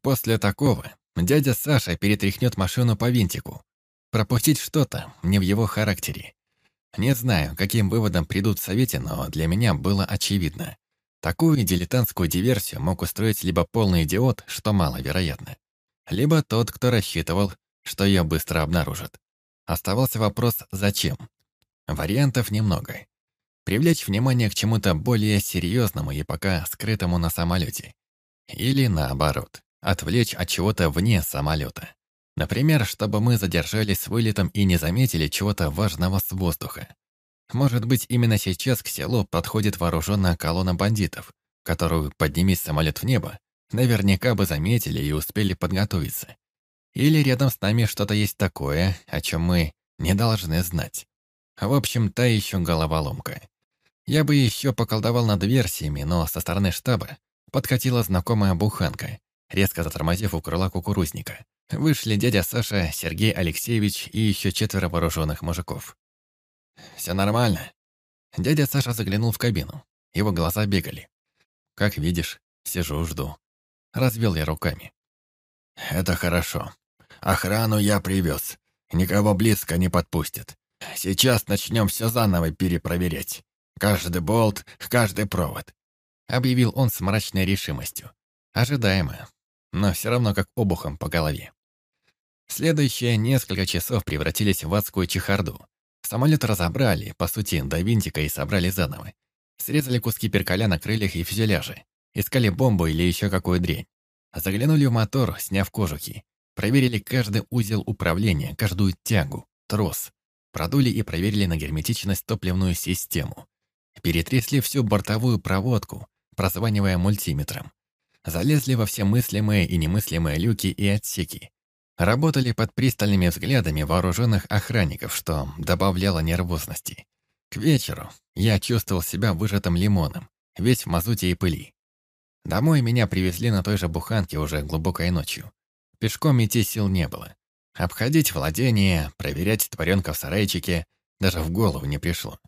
После такого дядя Саша перетряхнет машину по винтику. Пропустить что-то не в его характере. Не знаю, каким выводом придут в Совете, но для меня было очевидно. Такую дилетантскую диверсию мог устроить либо полный идиот, что маловероятно, либо тот, кто рассчитывал, что ее быстро обнаружат. Оставался вопрос «зачем?». Вариантов немного. Привлечь внимание к чему-то более серьезному и пока скрытому на самолете. Или наоборот, отвлечь от чего-то вне самолета. Например, чтобы мы задержались с вылетом и не заметили чего-то важного с воздуха. Может быть, именно сейчас к селу подходит вооруженная колонна бандитов, которую, поднимись самолет в небо, наверняка бы заметили и успели подготовиться. Или рядом с нами что-то есть такое, о чем мы не должны знать. В общем, та еще головоломка. Я бы еще поколдовал над версиями, но со стороны штаба подкатила знакомая буханка, резко затормозив у крыла кукурузника. Вышли дядя Саша, Сергей Алексеевич и еще четверо вооруженных мужиков. «Все нормально?» Дядя Саша заглянул в кабину. Его глаза бегали. «Как видишь, сижу, жду». Развел я руками. «Это хорошо. Охрану я привез. Никого близко не подпустят. Сейчас начнем все заново перепроверять. Каждый болт, каждый провод», — объявил он с мрачной решимостью. Ожидаемо, но все равно как обухом по голове. Следующие несколько часов превратились в адскую чехарду. Самолет разобрали, по сути, до винтика и собрали заново. Срезали куски перкаля на крыльях и фюзеляже. Искали бомбу или еще какую дрень. Заглянули в мотор, сняв кожухи. Проверили каждый узел управления, каждую тягу, трос. Продули и проверили на герметичность топливную систему. Перетрясли всю бортовую проводку, прозванивая мультиметром. Залезли во все мыслимые и немыслимые люки и отсеки. Работали под пристальными взглядами вооруженных охранников, что добавляло нервозности. К вечеру я чувствовал себя выжатым лимоном, весь в мазуте и пыли. Домой меня привезли на той же буханке уже глубокой ночью. Пешком идти сил не было. Обходить владение, проверять творенка в сарайчике даже в голову не пришло.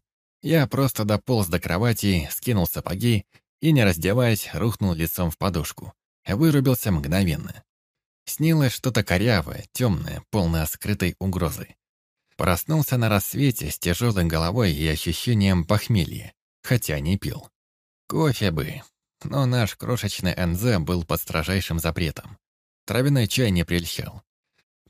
Я просто дополз до кровати, скинул сапоги и, не раздеваясь, рухнул лицом в подушку. Вырубился мгновенно. Снилось что-то корявое, темное, полное скрытой угрозы. Проснулся на рассвете с тяжелой головой и ощущением похмелья, хотя не пил. Кофе бы, но наш крошечный НЗ был под строжайшим запретом. Травяной чай не прельщал.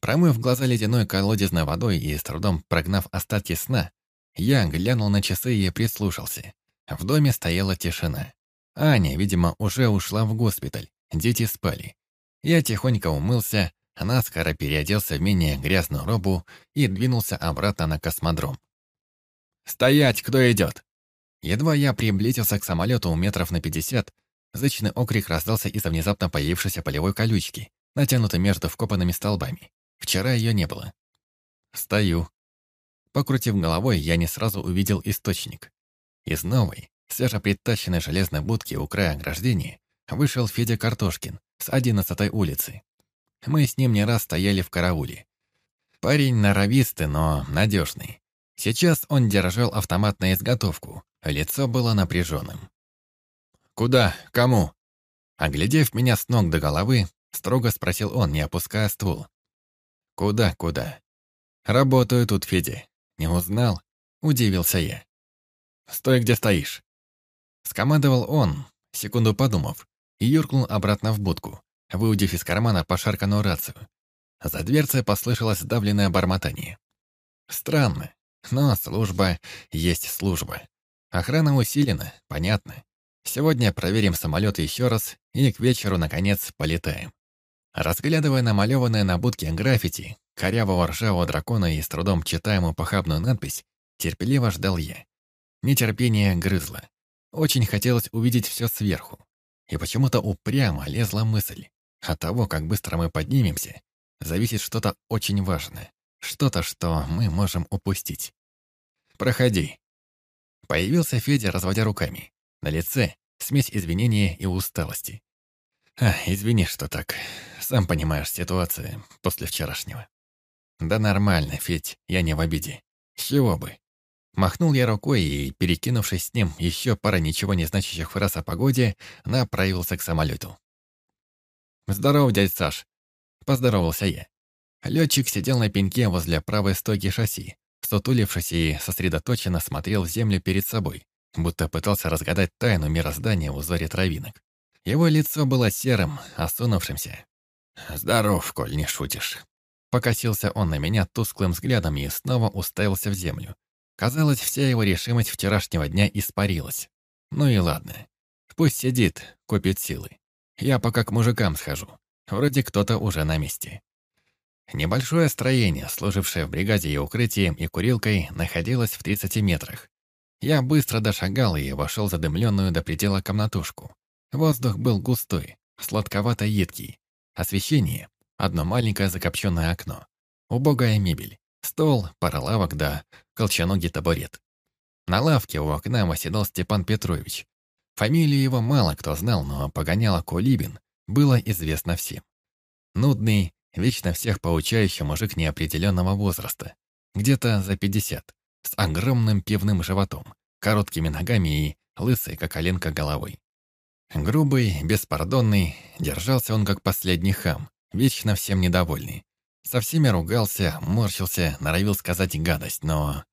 Промыв глаза ледяной колодезной водой и с трудом прогнав остатки сна, я глянул на часы и прислушался. В доме стояла тишина. Аня, видимо, уже ушла в госпиталь. Дети спали. Я тихонько умылся, наскоро переоделся в менее грязную робу и двинулся обратно на космодром. «Стоять! Кто идет?» Едва я приблизился к самолету метров на пятьдесят, зычный окрик раздался из-за внезапно появившейся полевой колючки, натянутой между вкопанными столбами. Вчера ее не было. Стою. Покрутив головой, я не сразу увидел источник. Из новой, свежепритащенной железной будки у края ограждения вышел Федя Картошкин с одиннадцатой улицы. Мы с ним не раз стояли в карауле. Парень норовистый, но надежный. Сейчас он держал автомат на изготовку, лицо было напряженным. «Куда? Кому?» Оглядев меня с ног до головы, строго спросил он, не опуская ствол. «Куда, куда?» «Работаю тут, Федя. Не узнал?» Удивился я. «Стой, где стоишь!» Скомандовал он, секунду подумав, и юркнул обратно в будку, выудив из кармана пошарканную рацию. За дверцей послышалось давленное бормотание. Странно, но служба есть служба. Охрана усилена, понятно. Сегодня проверим самолет еще раз и к вечеру, наконец, полетаем. Разглядывая намалеванное на будке граффити, корявого ржавого дракона и с трудом читаемую похабную надпись, терпеливо ждал я. Нетерпение грызло. Очень хотелось увидеть все сверху. И почему-то упрямо лезла мысль. От того, как быстро мы поднимемся, зависит что-то очень важное. Что-то, что мы можем упустить. «Проходи». Появился Федя, разводя руками. На лице смесь извинения и усталости. А, извини, что так. Сам понимаешь, ситуация после вчерашнего. Да нормально, Федь, я не в обиде. Чего бы? Махнул я рукой и, перекинувшись с ним еще пара ничего не значащих фраз о погоде, направился к самолету. «Здорово, дядь Саш!» Поздоровался я. Летчик сидел на пеньке возле правой стойки шасси, сутулившись и сосредоточенно смотрел в землю перед собой, будто пытался разгадать тайну мироздания в узоре травинок. Его лицо было серым, осунувшимся. «Здоров, коль не шутишь». Покосился он на меня тусклым взглядом и снова уставился в землю. Казалось, вся его решимость вчерашнего дня испарилась. Ну и ладно. Пусть сидит, копит силы. Я пока к мужикам схожу. Вроде кто-то уже на месте. Небольшое строение, служившее в бригаде и укрытием, и курилкой, находилось в 30 метрах. Я быстро дошагал и вошел задымленную до предела комнатушку. Воздух был густой, сладковато-едкий. Освещение — одно маленькое закопченное окно. Убогая мебель. Стол, пара лавок да колченогий табурет. На лавке у окна восседал Степан Петрович. Фамилию его мало кто знал, но погоняло Кулибин было известно всем. Нудный, вечно всех поучающий мужик неопределенного возраста, где-то за 50, с огромным пивным животом, короткими ногами и лысой, как оленка, головой. Грубый, беспардонный, держался он как последний хам, вечно всем недовольный. Со всеми ругался, морщился, норовил сказать гадость, но...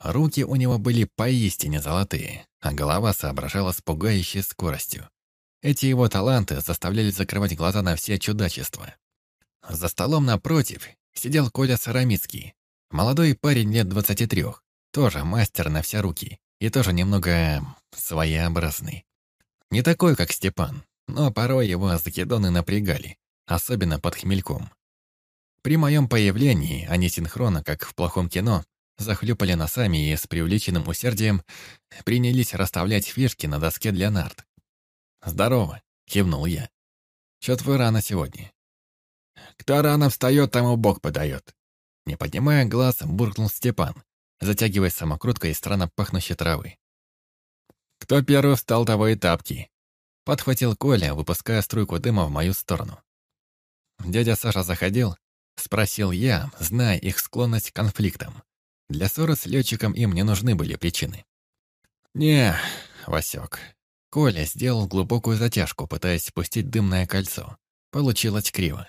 Руки у него были поистине золотые, а голова соображала с пугающей скоростью. Эти его таланты заставляли закрывать глаза на все чудачества. За столом напротив сидел Коля Сарамицкий, молодой парень лет 23, тоже мастер на все руки и тоже немного своеобразный. Не такой, как Степан, но порой его закидоны напрягали, особенно под хмельком. При моем появлении они синхронно, как в плохом кино, захлюпали носами и с преувеличенным усердием принялись расставлять фишки на доске для нарт. «Здорово», — кивнул я. «Чё-то вы рано сегодня». «Кто рано встает, тому Бог подает». Не поднимая глаз, буркнул Степан, затягивая самокруткой из странно пахнущей травы. «Кто первый встал, того и тапки», — подхватил Коля, выпуская струйку дыма в мою сторону. Дядя Саша заходил, спросил я, зная их склонность к конфликтам. Для ссоры с летчиком им не нужны были причины. «Не, Васек». Коля сделал глубокую затяжку, пытаясь спустить дымное кольцо. Получилось криво.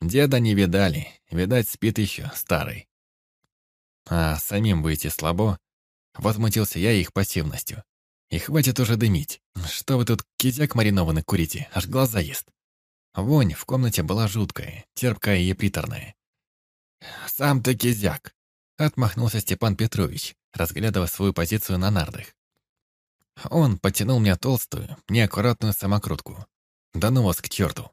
Деда не видали, видать, спит еще, старый. А самим выйти слабо, возмутился я их пассивностью. И хватит уже дымить. Что вы тут кизяк маринованный курите, аж глаза ест. Вонь в комнате была жуткая, терпкая и приторная. «Сам ты кизяк!» — отмахнулся Степан Петрович, разглядывая свою позицию на нардах. Он потянул мне толстую, неаккуратную самокрутку. Да ну вас к черту.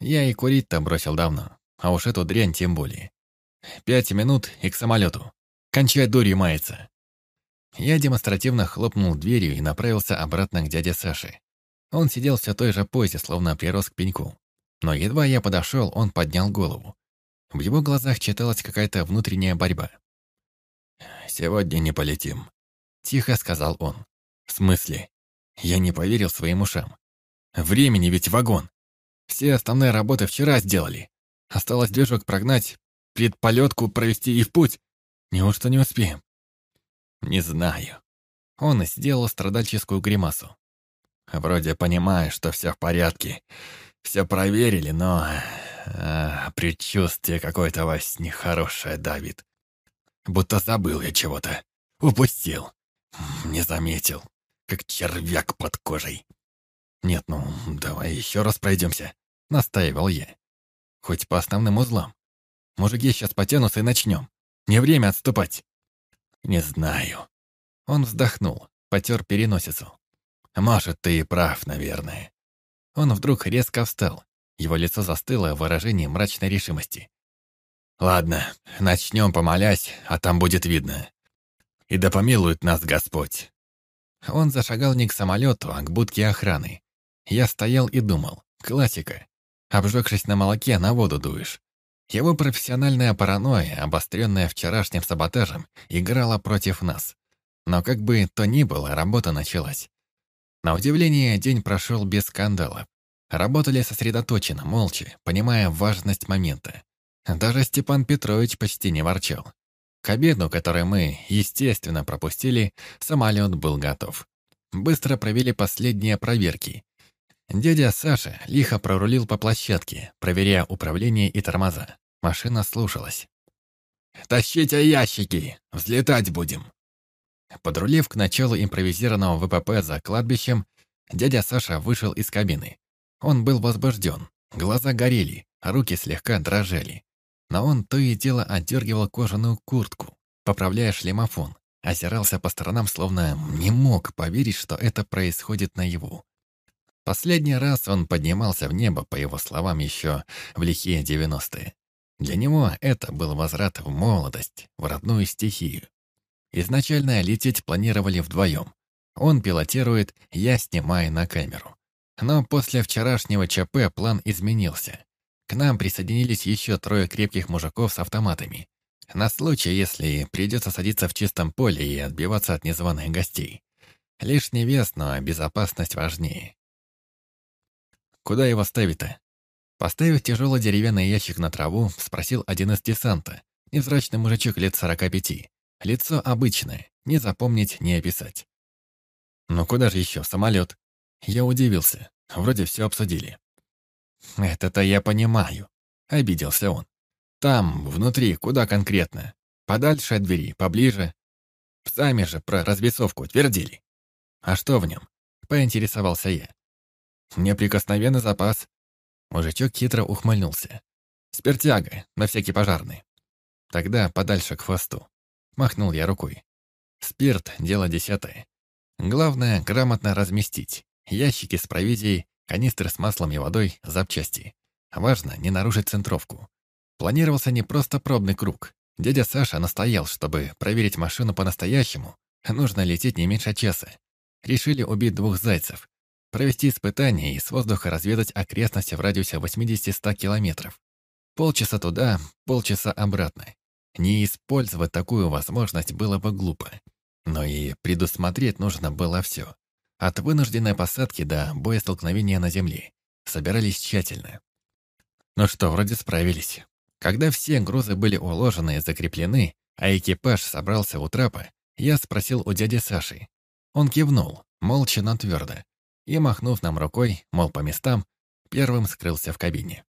Я и курить-то бросил давно, а уж эту дрянь тем более. Пять минут и к самолету. Кончай дурью мается. Я демонстративно хлопнул дверью и направился обратно к дяде Саше. Он сидел все той же позе, словно прирос к пеньку. Но едва я подошел, он поднял голову. В его глазах читалась какая-то внутренняя борьба. «Сегодня не полетим», — тихо сказал он. «В смысле?» Я не поверил своим ушам. «Времени ведь вагон. Все основные работы вчера сделали. Осталось движок прогнать, предполетку провести и в путь. Неужто не успеем?» «Не знаю». Он сделал страдальческую гримасу. «Вроде понимаю, что все в порядке. Все проверили, но... А, предчувствие какое-то вас нехорошее давит. Будто забыл я чего-то. Упустил. Не заметил. Как червяк под кожей. Нет, ну, давай еще раз пройдемся. Настаивал я. Хоть по основным узлам. Мужики сейчас потянутся и начнем. Не время отступать. Не знаю. Он вздохнул, потер переносицу. Может, ты и прав, наверное. Он вдруг резко встал. Его лицо застыло в выражении мрачной решимости. «Ладно, начнем помолясь, а там будет видно. И да помилует нас Господь». Он зашагал не к самолету, а к будке охраны. Я стоял и думал. Классика. Обжегшись на молоке, на воду дуешь. Его профессиональная паранойя, обостренная вчерашним саботажем, играла против нас. Но как бы то ни было, работа началась. На удивление, день прошел без скандалов. Работали сосредоточенно, молча, понимая важность момента. Даже Степан Петрович почти не ворчал. К обеду, который мы, естественно, пропустили, самолет был готов. Быстро провели последние проверки. Дядя Саша лихо прорулил по площадке, проверяя управление и тормоза. Машина слушалась. «Тащите ящики! Взлетать будем!» Подрулив к началу импровизированного ВПП за кладбищем, дядя Саша вышел из кабины. Он был возбужден, глаза горели, руки слегка дрожали. Но он то и дело отдергивал кожаную куртку, поправляя шлемофон, озирался по сторонам, словно не мог поверить, что это происходит наяву. Последний раз он поднимался в небо, по его словам, еще в лихие девяностые. Для него это был возврат в молодость, в родную стихию. Изначально лететь планировали вдвоем. Он пилотирует, я снимаю на камеру. Но после вчерашнего ЧП план изменился. К нам присоединились еще трое крепких мужиков с автоматами. На случай, если придется садиться в чистом поле и отбиваться от незваных гостей. Лишний вес, но безопасность важнее. Куда его ставить-то? Поставив тяжелый деревянный ящик на траву, спросил один из десанта. Невзрачный мужичок лет сорока пяти. Лицо обычное, не запомнить, не описать. Ну куда же еще, самолет? Я удивился. Вроде все обсудили. «Это-то я понимаю», — обиделся он. «Там, внутри, куда конкретно? Подальше от двери, поближе? Сами же про разбесовку твердили». «А что в нем?» — поинтересовался я. Неприкосновенный запас. Мужичок хитро ухмыльнулся. Спиртяга, на всякий пожарный. Тогда подальше к хвосту. Махнул я рукой. Спирт — дело десятое. Главное — грамотно разместить. Ящики с провизией, канистры с маслом и водой, запчасти. Важно не нарушить центровку. Планировался не просто пробный круг. Дядя Саша настоял, чтобы проверить машину по-настоящему, нужно лететь не меньше часа. Решили убить двух зайцев, Провести испытания и с воздуха разведать окрестности в радиусе 80-100 километров. Полчаса туда, полчаса обратно. Не использовать такую возможность было бы глупо. Но и предусмотреть нужно было все. От вынужденной посадки до боестолкновения на земле. Собирались тщательно. Ну что, вроде справились. Когда все грузы были уложены и закреплены, а экипаж собрался у трапа, я спросил у дяди Саши. Он кивнул, молча, но твердо и, махнув нам рукой, мол, по местам, первым скрылся в кабине.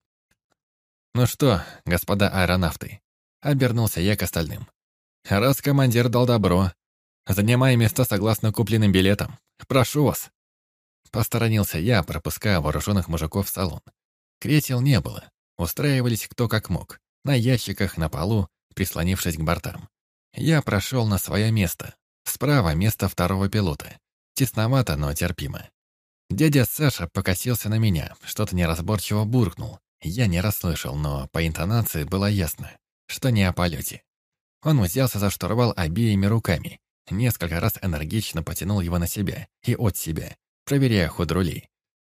«Ну что, господа аэронавты?» — обернулся я к остальным. «Раз командир дал добро, занимай места согласно купленным билетам. Прошу вас». Посторонился я, пропуская вооруженных мужиков в салон. Кресел не было, устраивались кто как мог, на ящиках, на полу, прислонившись к бортам. Я прошел на свое место. Справа место второго пилота. Тесновато, но терпимо. Дядя Саша покосился на меня, что-то неразборчиво буркнул. Я не расслышал, но по интонации было ясно, что не о полете. Он взялся за штурвал обеими руками, несколько раз энергично потянул его на себя и от себя, проверяя ход рулей.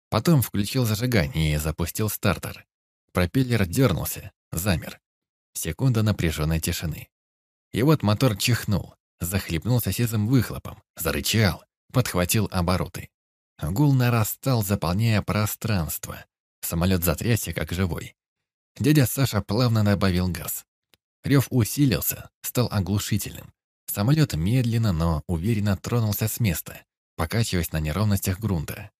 Потом включил зажигание и запустил стартер. Пропеллер дернулся, замер. Секунда напряженной тишины. И вот мотор чихнул, захлебнулся сизым выхлопом, зарычал, подхватил обороты. Гул нарастал, заполняя пространство. Самолет затрясся, как живой. Дядя Саша плавно добавил газ. Рев усилился, стал оглушительным. Самолет медленно, но уверенно тронулся с места, покачиваясь на неровностях грунта.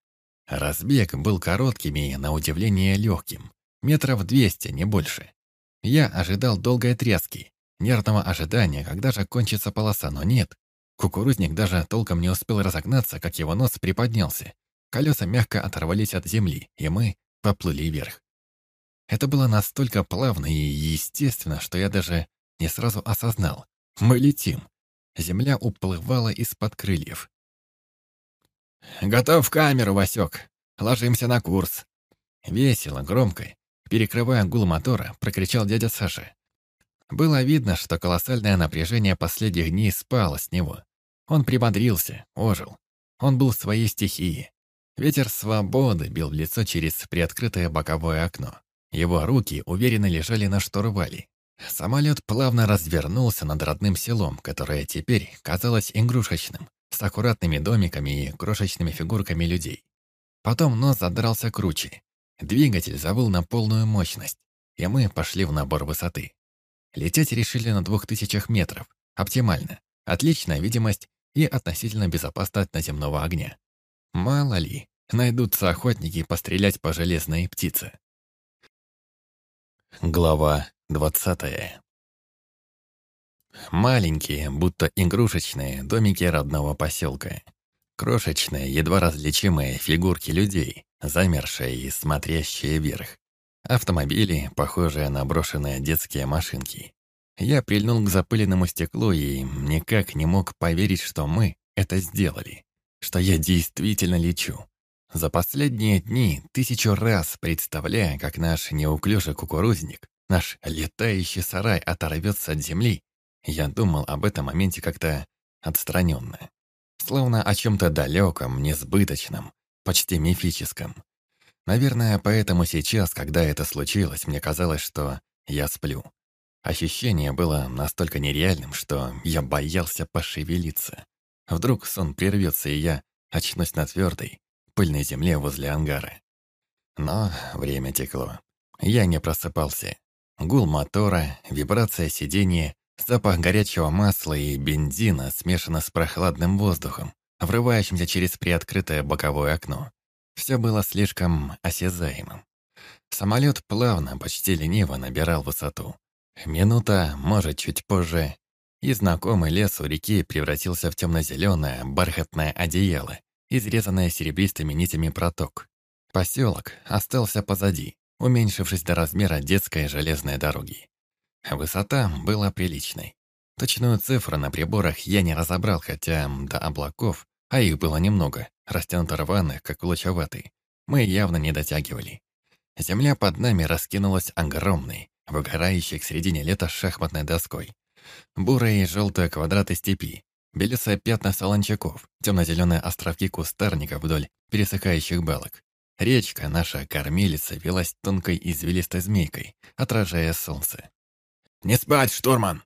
Разбег был коротким и, на удивление, легким. Метров двести, не больше. Я ожидал долгой тряски, нервного ожидания, когда же кончится полоса, но нет. Кукурузник даже толком не успел разогнаться, как его нос приподнялся. Колеса мягко оторвались от земли, и мы поплыли вверх. Это было настолько плавно и естественно, что я даже не сразу осознал. Мы летим. Земля уплывала из-под крыльев. «Готов камеру, Васек. Ложимся на курс». Весело, громко, перекрывая гул мотора, прокричал дядя Саша. Было видно, что колоссальное напряжение последних дней спало с него. Он прибодрился, ожил. Он был в своей стихии. Ветер свободы бил в лицо через приоткрытое боковое окно. Его руки уверенно лежали на штурвале. Самолет плавно развернулся над родным селом, которое теперь казалось игрушечным, с аккуратными домиками и крошечными фигурками людей. Потом нос задрался круче. Двигатель завыл на полную мощность, и мы пошли в набор высоты. Лететь решили на двух тысячах метров. Оптимально. Отличная видимость и относительно безопасно от наземного огня. Мало ли, Найдутся охотники пострелять по железной птице. Глава двадцатая Маленькие, будто игрушечные, домики родного поселка. Крошечные, едва различимые фигурки людей, замершие и смотрящие вверх. Автомобили, похожие на брошенные детские машинки. Я прильнул к запыленному стеклу и никак не мог поверить, что мы это сделали, что я действительно лечу. За последние дни тысячу раз представляя, как наш неуклюжий кукурузник, наш летающий сарай оторвется от земли, я думал об этом моменте как-то отстраненно. Словно о чем-то далеком, несбыточном, почти мифическом. Наверное, поэтому сейчас, когда это случилось, мне казалось, что я сплю. Ощущение было настолько нереальным, что я боялся пошевелиться. Вдруг сон прервется, и я очнусь на твердой, пыльной земле возле ангара. Но время текло. Я не просыпался. Гул мотора, вибрация сиденья, запах горячего масла и бензина смешано с прохладным воздухом, врывающимся через приоткрытое боковое окно. Все было слишком осязаемым. Самолет плавно, почти лениво набирал высоту. Минута, может, чуть позже, и знакомый лес у реки превратился в темно-зеленое бархатное одеяло, изрезанное серебристыми нитями проток. Поселок остался позади, уменьшившись до размера детской железной дороги. Высота была приличной. Точную цифру на приборах я не разобрал, хотя до облаков, а их было немного, растянуто рваных, как лучеватый, мы явно не дотягивали. Земля под нами раскинулась огромной, выгорающей к середине лета шахматной доской. Бурые и желтые квадраты степи, белесые пятна солончаков, темно-зеленые островки кустарников вдоль пересыхающих балок. Речка, наша кормилица, велась тонкой извилистой змейкой, отражая солнце. «Не спать, штурман!»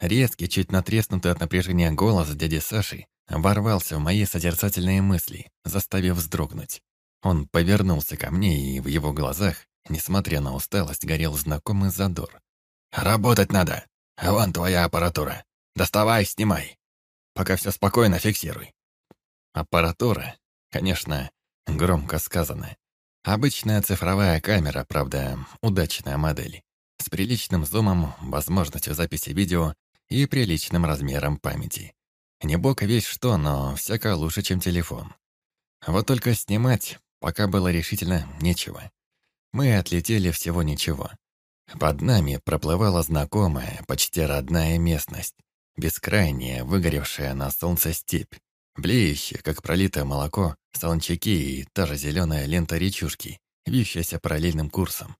Резкий, чуть натреснутый от напряжения голос дяди Саши ворвался в мои созерцательные мысли, заставив вздрогнуть. Он повернулся ко мне, и в его глазах Несмотря на усталость, горел знакомый задор. «Работать надо! Вон твоя аппаратура! Доставай, снимай! Пока все спокойно, фиксируй!» Аппаратура, конечно, громко сказано. Обычная цифровая камера, правда, удачная модель. С приличным зумом, возможностью записи видео и приличным размером памяти. Не бог весь что, но всяко лучше, чем телефон. Вот только снимать пока было решительно нечего. Мы отлетели всего ничего. Под нами проплывала знакомая, почти родная местность. Бескрайняя, выгоревшая на солнце степь. Блеющие, как пролитое молоко, солончаки и та же зеленая лента речушки, вьющаяся параллельным курсом.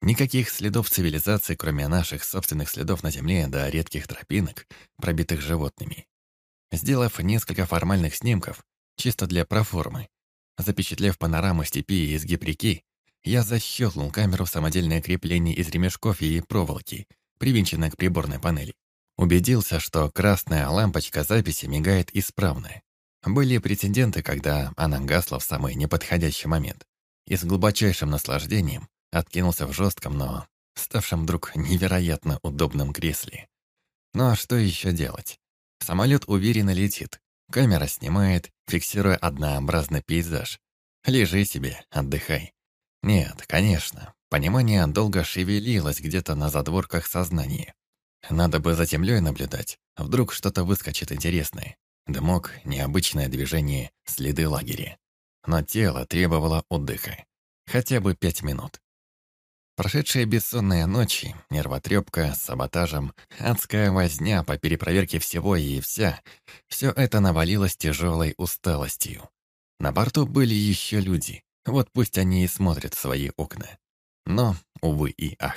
Никаких следов цивилизации, кроме наших собственных следов на земле до редких тропинок, пробитых животными. Сделав несколько формальных снимков, чисто для проформы, запечатлев панораму степи и изгиб реки, я защелкнул камеру в самодельное крепление из ремешков и проволоки, привинченное к приборной панели. Убедился, что красная лампочка записи мигает исправно. Были прецеденты, когда она гасла в самый неподходящий момент. И с глубочайшим наслаждением откинулся в жестком, но ставшем вдруг невероятно удобном кресле. Ну а что еще делать? Самолет уверенно летит. Камера снимает, фиксируя однообразный пейзаж. Лежи себе, отдыхай. Нет, конечно, понимание долго шевелилось где-то на задворках сознания. Надо бы за землей наблюдать, вдруг что-то выскочит интересное. Дымок, необычное движение, следы лагеря. Но тело требовало отдыха. Хотя бы пять минут. Прошедшие бессонные ночи, нервотрепка саботажем, адская возня по перепроверке всего и вся, все это навалилось тяжелой усталостью. На борту были еще люди, вот пусть они и смотрят в свои окна. Но, увы и ах.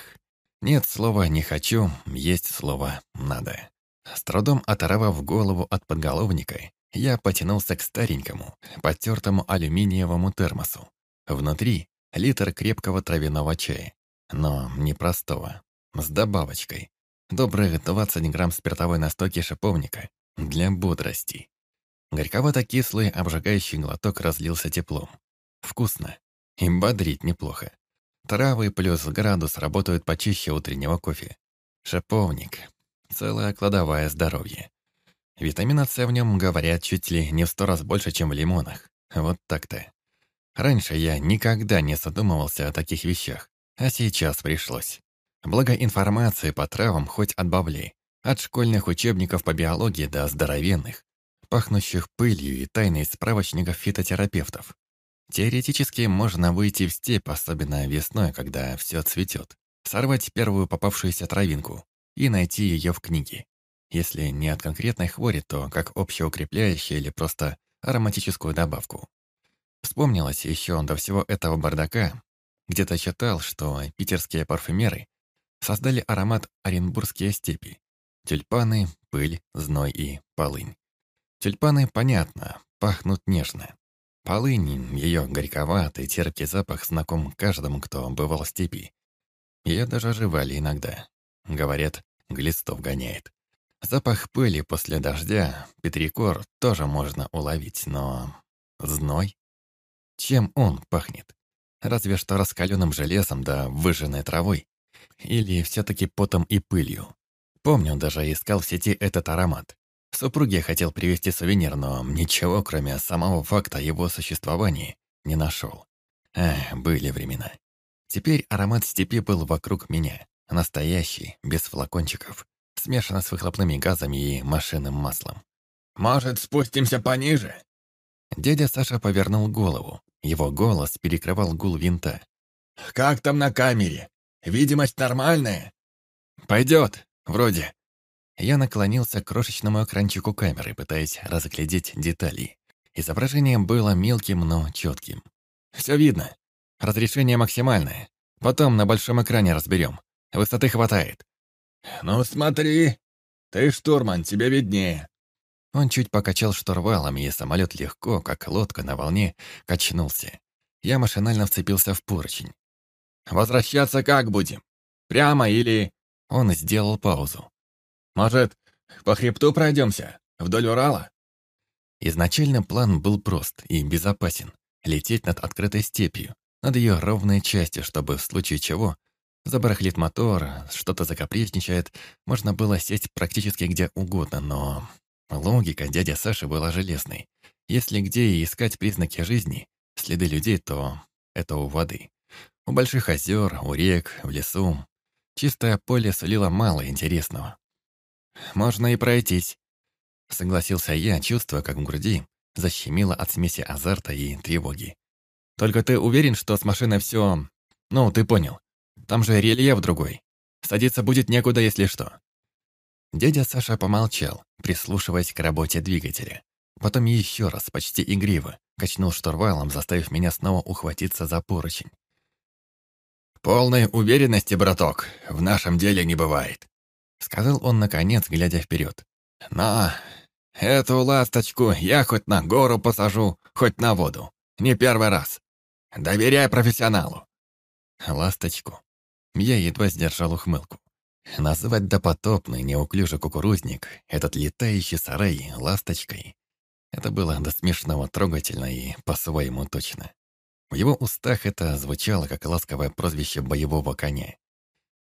Нет слова «не хочу», есть слово «надо». С трудом оторвав голову от подголовника, я потянулся к старенькому, потертому алюминиевому термосу. Внутри — литр крепкого травяного чая. Но не простого, с добавочкой. Добрых 20 грамм спиртовой настойки шиповника для бодрости. Горьковато-кислый обжигающий глоток разлился теплом. Вкусно. И бодрить неплохо. Травы плюс градус работают почище утреннего кофе. Шиповник. Целая кладовая здоровья. Витамина С в нем, говорят, чуть ли не в сто раз больше, чем в лимонах. Вот так-то. Раньше я никогда не задумывался о таких вещах, а сейчас пришлось. Благо информации по травам хоть отбавляй. От школьных учебников по биологии до здоровенных, пахнущих пылью и тайной справочников фитотерапевтов. Теоретически можно выйти в степь, особенно весной, когда все цветет, сорвать первую попавшуюся травинку и найти ее в книге. Если не от конкретной хвори, то как общеукрепляющее или просто ароматическую добавку. Вспомнилось еще до всего этого бардака, где-то читал, что питерские парфюмеры создали аромат Оренбургские степи. Тюльпаны, пыль, зной и полынь. Тюльпаны, понятно, пахнут нежно. Полынь, ее горьковатый, терпкий запах знаком каждому, кто бывал в степи. Ее даже оживали иногда. Говорят, глистов гоняет. Запах пыли после дождя, петрикор тоже можно уловить, но... Зной? Чем он пахнет? Разве что раскаленным железом да выжженной травой. Или все-таки потом и пылью. Помню, даже искал в сети этот аромат. Супруге хотел привезти сувенир, но ничего, кроме самого факта его существования, не нашел. Эх, были времена. Теперь аромат степи был вокруг меня. Настоящий, без флакончиков. Смешанно с выхлопными газами и машинным маслом. «Может, спустимся пониже?» Дядя Саша повернул голову. Его голос перекрывал гул винта. «Как там на камере? Видимость нормальная?» «Пойдет, вроде». Я наклонился к крошечному экранчику камеры, пытаясь разглядеть детали. Изображение было мелким, но четким. Все видно. Разрешение максимальное. Потом на большом экране разберем. Высоты хватает. «Ну смотри, ты штурман, тебе виднее». Он чуть покачал штурвалом, и самолет легко, как лодка на волне, качнулся. Я машинально вцепился в поручень. «Возвращаться как будем? Прямо или...» Он сделал паузу. «Может, по хребту пройдемся? Вдоль Урала?» Изначально план был прост и безопасен. Лететь над открытой степью, над ее ровной частью, чтобы в случае чего забарахлит мотор, что-то закапризничает, можно было сесть практически где угодно, но Логика дядя Саши была железной. Если где искать признаки жизни, следы людей, то это у воды. У больших озер, у рек, в лесу. Чистое поле сулило мало интересного. «Можно и пройтись», — согласился я, чувствуя, как в груди защемило от смеси азарта и тревоги. «Только ты уверен, что с машиной все... Ну, ты понял. Там же рельеф другой. Садиться будет некуда, если что». Дядя Саша помолчал, прислушиваясь к работе двигателя. Потом еще раз, почти игриво, качнул штурвалом, заставив меня снова ухватиться за поручень. «Полной уверенности, браток, в нашем деле не бывает», сказал он наконец, глядя вперед. «Но эту ласточку я хоть на гору посажу, хоть на воду. Не первый раз. Доверяй профессионалу». «Ласточку». Я едва сдержал ухмылку. Назвать допотопный неуклюжий кукурузник, этот летающий сарай, ласточкой, это было до смешного трогательно и по-своему точно. В его устах это звучало как ласковое прозвище боевого коня.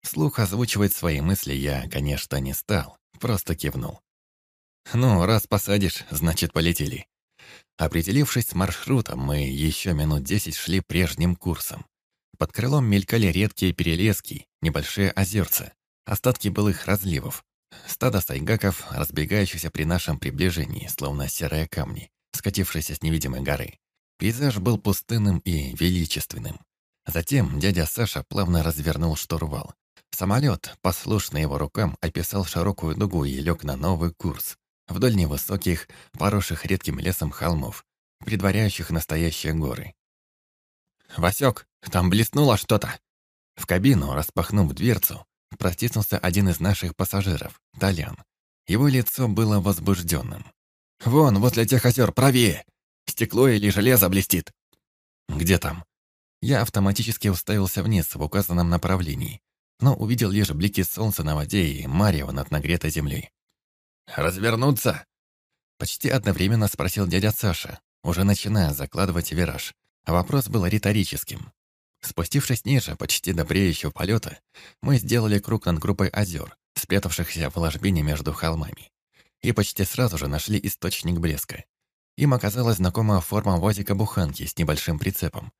Вслух озвучивать свои мысли я, конечно, не стал, просто кивнул. «Ну, раз посадишь, значит, полетели». Определившись с маршрутом, мы еще минут десять шли прежним курсом. Под крылом мелькали редкие перелески, небольшие озерца, Остатки былых разливов. Стадо сайгаков, разбегающихся при нашем приближении, словно серые камни, скатившиеся с невидимой горы. Пейзаж был пустынным и величественным. Затем дядя Саша плавно развернул штурвал. Самолет, послушный его рукам, описал широкую дугу и лег на новый курс. Вдоль невысоких, поросших редким лесом холмов, предваряющих настоящие горы. «Васек, там блеснуло что-то!» В кабину, распахнув дверцу, протиснулся один из наших пассажиров, Толян. Его лицо было возбужденным. «Вон, возле тех озер, правее! Стекло или железо блестит!» «Где там?» Я автоматически уставился вниз в указанном направлении, но увидел лишь блики солнца на воде и марево над нагретой землей. «Развернуться?» Почти одновременно спросил дядя Саша, уже начиная закладывать вираж. Вопрос был риторическим. Спустившись ниже, почти до бреющего полета, мы сделали круг над группой озер, спрятавшихся в ложбине между холмами. И почти сразу же нашли источник блеска. Им оказалась знакомая форма возика-буханки с небольшим прицепом.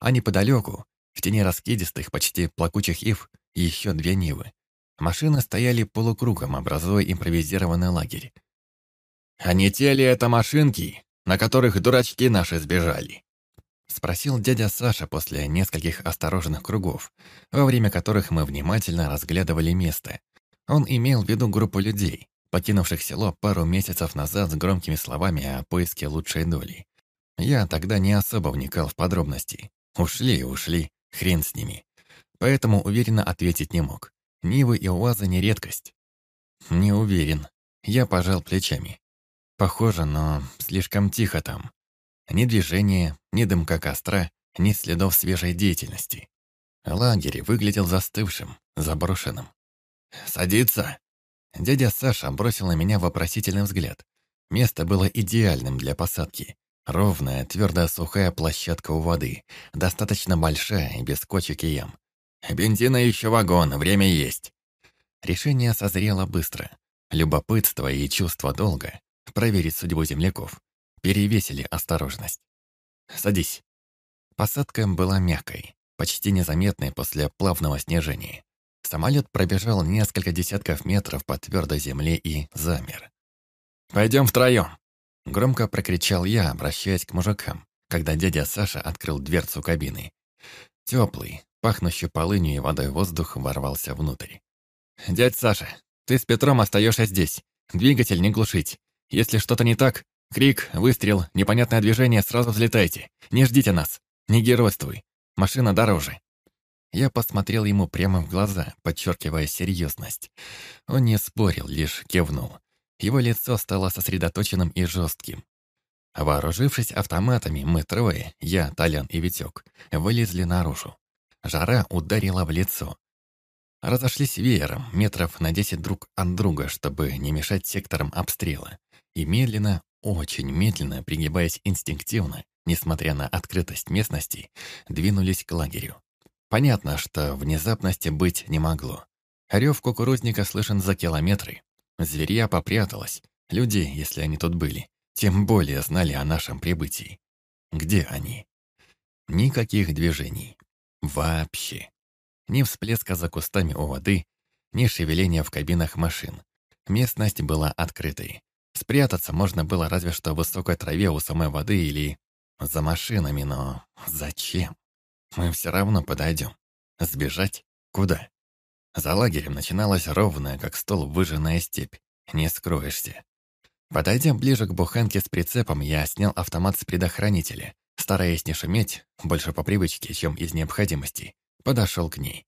А неподалеку, в тени раскидистых, почти плакучих ив, еще две Нивы. Машины стояли полукругом, образуя импровизированный лагерь. «А не те ли это машинки, на которых дурачки наши сбежали?» Спросил дядя Саша после нескольких осторожных кругов, во время которых мы внимательно разглядывали место. Он имел в виду группу людей, покинувших село пару месяцев назад с громкими словами о поиске лучшей доли. Я тогда не особо вникал в подробности. Ушли и ушли, хрен с ними. Поэтому уверенно ответить не мог. Нивы и УАЗы не редкость. Не уверен. Я пожал плечами. Похоже, но слишком тихо там. Ни движения, ни дымка костра, ни следов свежей деятельности. Лагерь выглядел застывшим, заброшенным. «Садиться?» Дядя Саша бросил на меня вопросительный взгляд. Место было идеальным для посадки. Ровная, твердая, сухая площадка у воды, достаточно большая без кочек и ям. «Бензина еще вагон, время есть». Решение созрело быстро. Любопытство и чувство долга, проверить судьбу земляков, перевесили осторожность. «Садись». Посадка была мягкой, почти незаметной после плавного снижения. Самолет пробежал несколько десятков метров по твердой земле и замер. «Пойдем втроем!» Громко прокричал я, обращаясь к мужикам, когда дядя Саша открыл дверцу кабины. Теплый, пахнущий полынью и водой воздух ворвался внутрь. «Дядь Саша, ты с Петром остаешься здесь. Двигатель не глушить. Если что-то не так, крик, выстрел, непонятное движение, сразу взлетайте. Не ждите нас. Не геройствуй. Машина дороже. Я посмотрел ему прямо в глаза, подчеркивая серьезность. Он не спорил, лишь кивнул. Его лицо стало сосредоточенным и жестким. Вооружившись автоматами, мы трое, я, Толян и Витек, вылезли наружу. Жара ударила в лицо. Разошлись веером, метров на десять друг от друга, чтобы не мешать секторам обстрела. И медленно, очень медленно, пригибаясь инстинктивно, несмотря на открытость местности, двинулись к лагерю. Понятно, что внезапности быть не могло. Рев кукурузника слышен за километры. Зверья попряталась. Люди, если они тут были, тем более знали о нашем прибытии. Где они? Никаких движений. Вообще. Ни всплеска за кустами у воды, ни шевеления в кабинах машин. Местность была открытой. Спрятаться можно было разве что в высокой траве у самой воды или за машинами, но зачем? Мы все равно подойдем. Сбежать? Куда? За лагерем начиналась ровная, как стол, выжженная степь. Не скроешься. Подойдя ближе к буханке с прицепом, я снял автомат с предохранителя, стараясь не шуметь, больше по привычке, чем из необходимости. Подошел к ней.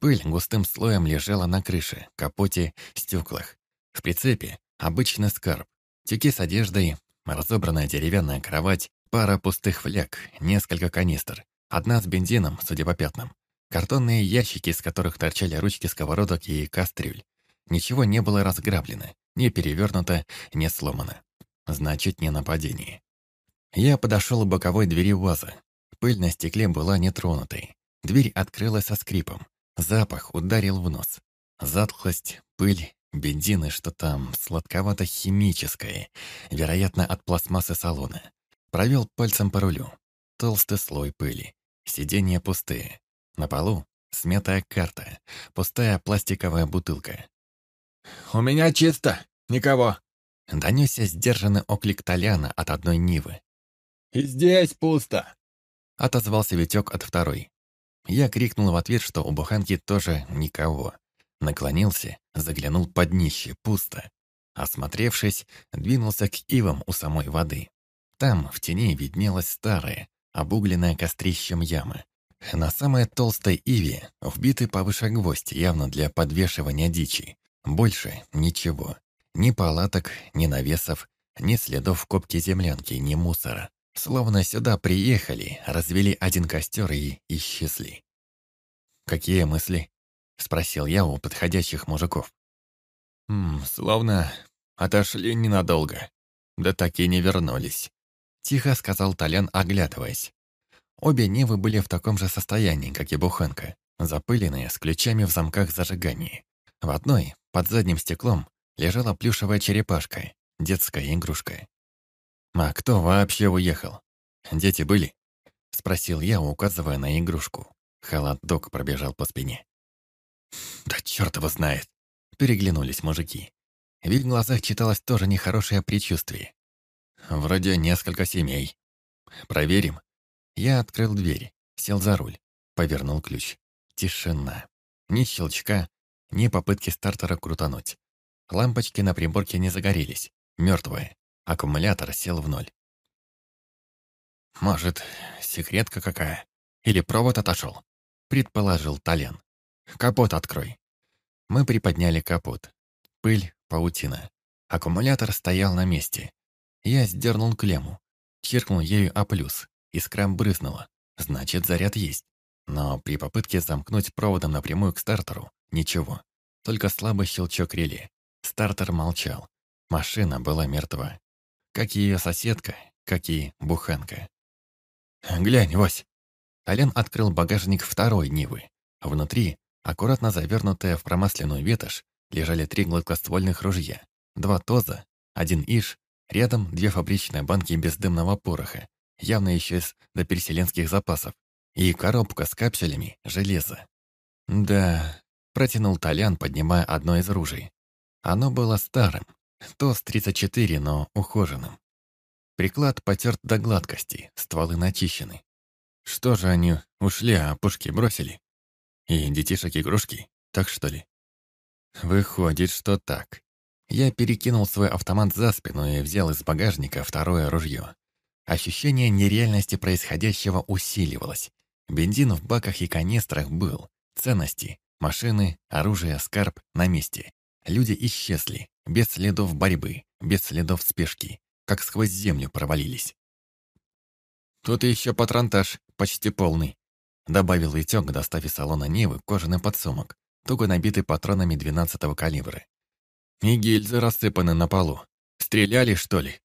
Пыль густым слоем лежала на крыше, капоте, стеклах. В прицепе обычный скарб. Тюки с одеждой, разобранная деревянная кровать, пара пустых фляг, несколько канистр, Одна с бензином, судя по пятнам. Картонные ящики, из которых торчали ручки сковородок и кастрюль. Ничего не было разграблено, не перевернуто, не сломано. Значит, не нападение. Я подошел к боковой двери УАЗа. Пыль на стекле была нетронутой. Дверь открылась со скрипом. Запах ударил в нос. Затхлость, пыль, бензин и что-то сладковато-химическое, вероятно, от пластмассы салона. Провел пальцем по рулю. Толстый слой пыли. Сиденья пустые. На полу смятая карта, пустая пластиковая бутылка. «У меня чисто, никого!» Донесся сдержанный оклик Толяна от одной Нивы. «И здесь пусто!» Отозвался Витек от второй. Я крикнул в ответ, что у буханки тоже никого. Наклонился, заглянул под днище, пусто. Осмотревшись, двинулся к ивам у самой воды. Там в тени виднелась старая, обугленная кострищем яма. На самой толстой иве вбиты повыше гвоздь, явно для подвешивания дичи. Больше ничего. Ни палаток, ни навесов, ни следов копки землянки, ни мусора. Словно сюда приехали, развели один костер и исчезли. «Какие мысли?» — спросил я у подходящих мужиков. «Ммм, словно отошли ненадолго, да так и не вернулись. Тихо сказал Толян, оглядываясь. Обе Невы были в таком же состоянии, как и Буханка, запыленные, с ключами в замках зажигания. В одной, под задним стеклом, лежала плюшевая черепашка, детская игрушка. «А кто вообще уехал? Дети были?» Спросил я, указывая на игрушку. Холодок пробежал по спине. «Да черт его знает!» Переглянулись мужики. В их глазах читалось тоже нехорошее предчувствие. «Вроде несколько семей. Проверим». Я открыл дверь, сел за руль, повернул ключ. Тишина. Ни щелчка, ни попытки стартера крутануть. Лампочки на приборке не загорелись. Мертвые. Аккумулятор сел в ноль. «Может, секретка какая? Или провод отошел?» Предположил Тален. «Капот открой». Мы приподняли капот. Пыль, паутина. Аккумулятор стоял на месте. Я сдернул клемму. Чиркнул ею А+. Искра брызнула. Значит, заряд есть. Но при попытке замкнуть проводом напрямую к стартеру – ничего. Только слабый щелчок реле. Стартер молчал. Машина была мертва. Как и ее соседка, как и буханка. «Глянь, Вась!» Ален открыл багажник второй Нивы. Внутри, аккуратно завернутая в промасленную ветошь, лежали три гладкоствольных ружья, два ТОЗа, один ИШ, рядом две фабричные банки бездымного пороха, явно еще из допереселенских запасов, и коробка с капсулями железа. «Да», — протянул Толян, поднимая одно из ружей. Оно было старым, ТОС-34, но ухоженным. Приклад потерт до гладкости, стволы начищены. Что же они ушли, а пушки бросили? И детишек игрушки, так что ли? Выходит, что так. Я перекинул свой автомат за спину и взял из багажника второе ружье. Ощущение нереальности происходящего усиливалось. Бензин в баках и канистрах был. Ценности, машины, оружие, скарб на месте. Люди исчезли, без следов борьбы, без следов спешки, как сквозь землю провалились. «Тут еще патронтаж, почти полный», добавил Витек, достав из салона Нивы кожаный подсумок, туго набитый патронами 12-го калибра. «И гильзы рассыпаны на полу. Стреляли, что ли?»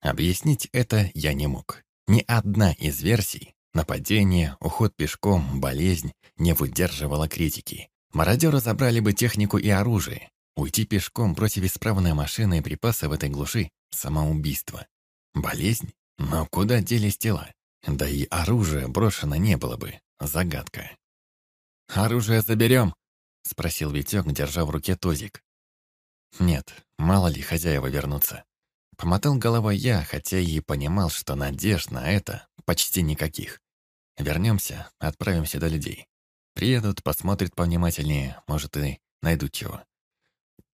Объяснить это я не мог. Ни одна из версий Нападение, уход пешком, болезнь не выдерживала критики. Мародеры забрали бы технику и оружие. Уйти пешком против исправной машины и припасы в этой глуши – самоубийство. Болезнь? Но куда делись тела? Да и оружие брошено не было бы. Загадка. «Оружие заберем?» – спросил Витек, держа в руке тозик. «Нет, мало ли хозяева вернутся». Помотал головой я, хотя и понимал, что надежд на это почти никаких. Вернемся, отправимся до людей. Приедут, посмотрят повнимательнее, может, и найдут чего.